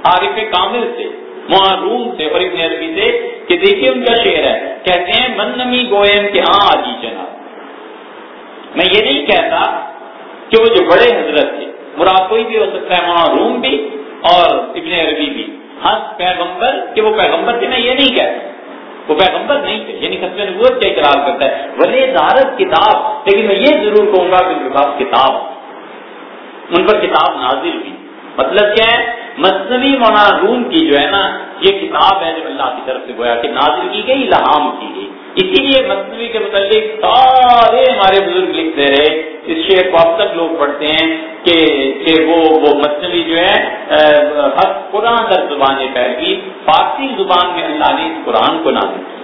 Speaker 1: عارف کامل سے، معروم سے اور ابن عربی سے کہ دیکھیے ان کا شعر ہے، کہتے ہیں، من نمی گوئم کہ ہاں آجی جناب میں یہ نہیں کہتا کہ وہ جو بڑے حضرت تھے مراد کوئی بھی ہو سکتا ہے وہاں روم بھی اور ابن عربی بھی۔ ہاں پیغمبر کہ وہ پیغمبر تھے، میں یہ نہیں کہتا۔ وہ پیغمبر نہیں تھے یعنی سب نبوت کا اقرار کرتا ہے۔ ولی دارت کتاب، لیکن میں یہ ضرور کہوں گا کہ ان کے پاس کتاب ان پر کتاب نازل ہوئی۔ مطلب کیا ہے؟ مصنوعی مولانا روم کی جو ہے نا، یہ کتاب ہے جو اللہ کی طرف سے گویا کہ نازل کی گئی لہام کی گئی۔ اسی لیے مصنوعی کے متعلق سارے ہمارے بزرگ لکھتے رہے اس شعر کو اب تک لوگ پڑھتے ہیں کہ کہ وہ وہ مصنوعی جو ہے ہر قرآن در زبان پہلوی فارسی زبان میں اللہ نے اس قرآن کو نازل کیا۔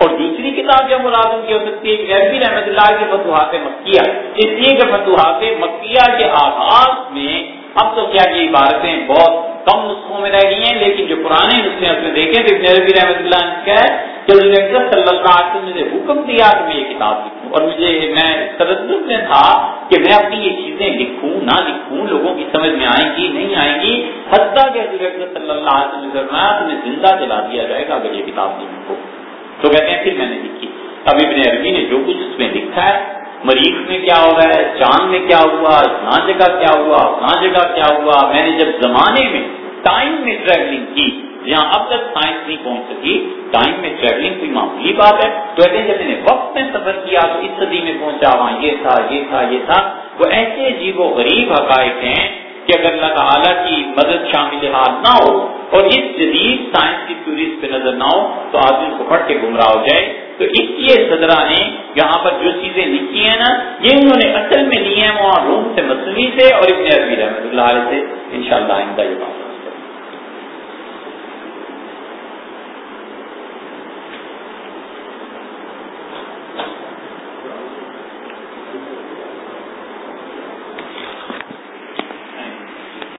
Speaker 1: اور دوسری کتاب جو ملازم کی ہو سکتی ہے غیبی رحمت اللہ کی فتوحات مکیہ۔ اس لیے کہ فتوحات مکیہ کے آغاز میں اب تو کیا یہ عبارتیں بہت کم نسخوں میں رہ گئی ہیں، لیکن جو پرانے نسخے اس میں دیکھیں تو ابن عربی رحمۃ اللہ نے کیا ہے صلی اللہ علیہ وسلم نے حکم دیا کہ میں یہ کتاب لکھوں اور مجھے میں تردد میں تھا کہ میں اپنی یہ چیزیں لکھوں، نہ لکھوں، لوگوں کی سمجھ میں آئیں گی، نہیں آئیں گی۔ حتیٰ کہ حضرت صلی اللہ علیہ وسلم تمہیں زندہ چلا دیا جائے گا اگر یہ کتاب نہیں لکھو۔ تو کہتے ہیں، پھر میں نے لکھی۔ اب ابن عربی نے جو کچھ اس میں لکھا ہے، مریخ میں کیا ہو رہا ہے چاند میں کیا ہوا، فلاں جگہ کیا ہوا، فلاں جگہ کیا ہوا، میں نے جب زمانے میں ٹائم میں ٹریولنگ کی جہاں اب تک سائنس نہیں پہنچ سکی، ٹائم میں ٹریولنگ کوئی معمولی بات ہے۔ تو ایسے جب میں نے وقت میں سفر کیا، تو اس صدی میں پہنچا، وہاں یہ تھا یہ تھا یہ تھا۔ وہ ایسے عجیب و غریب حقائق ہیں کہ اگر اللہ تعالیٰ کی مدد شامل حال نہ ہو اور اس جدید سائنس کی ٹورسٹ پہ نظر نہ ہو، تو آدمی کو پھٹ کے گمراہ ہو جائے۔ تو اس لیے صدرہ نے یہاں پر جو چیزیں لکھی ہیں نا، یہ انہوں نے اصل میں لی ہیں وہاں روم سے مصنوعی سے اور ابن عربی رحمۃ اللہ علیہ سے ان شاء اللہ آئندہ یہ بات۔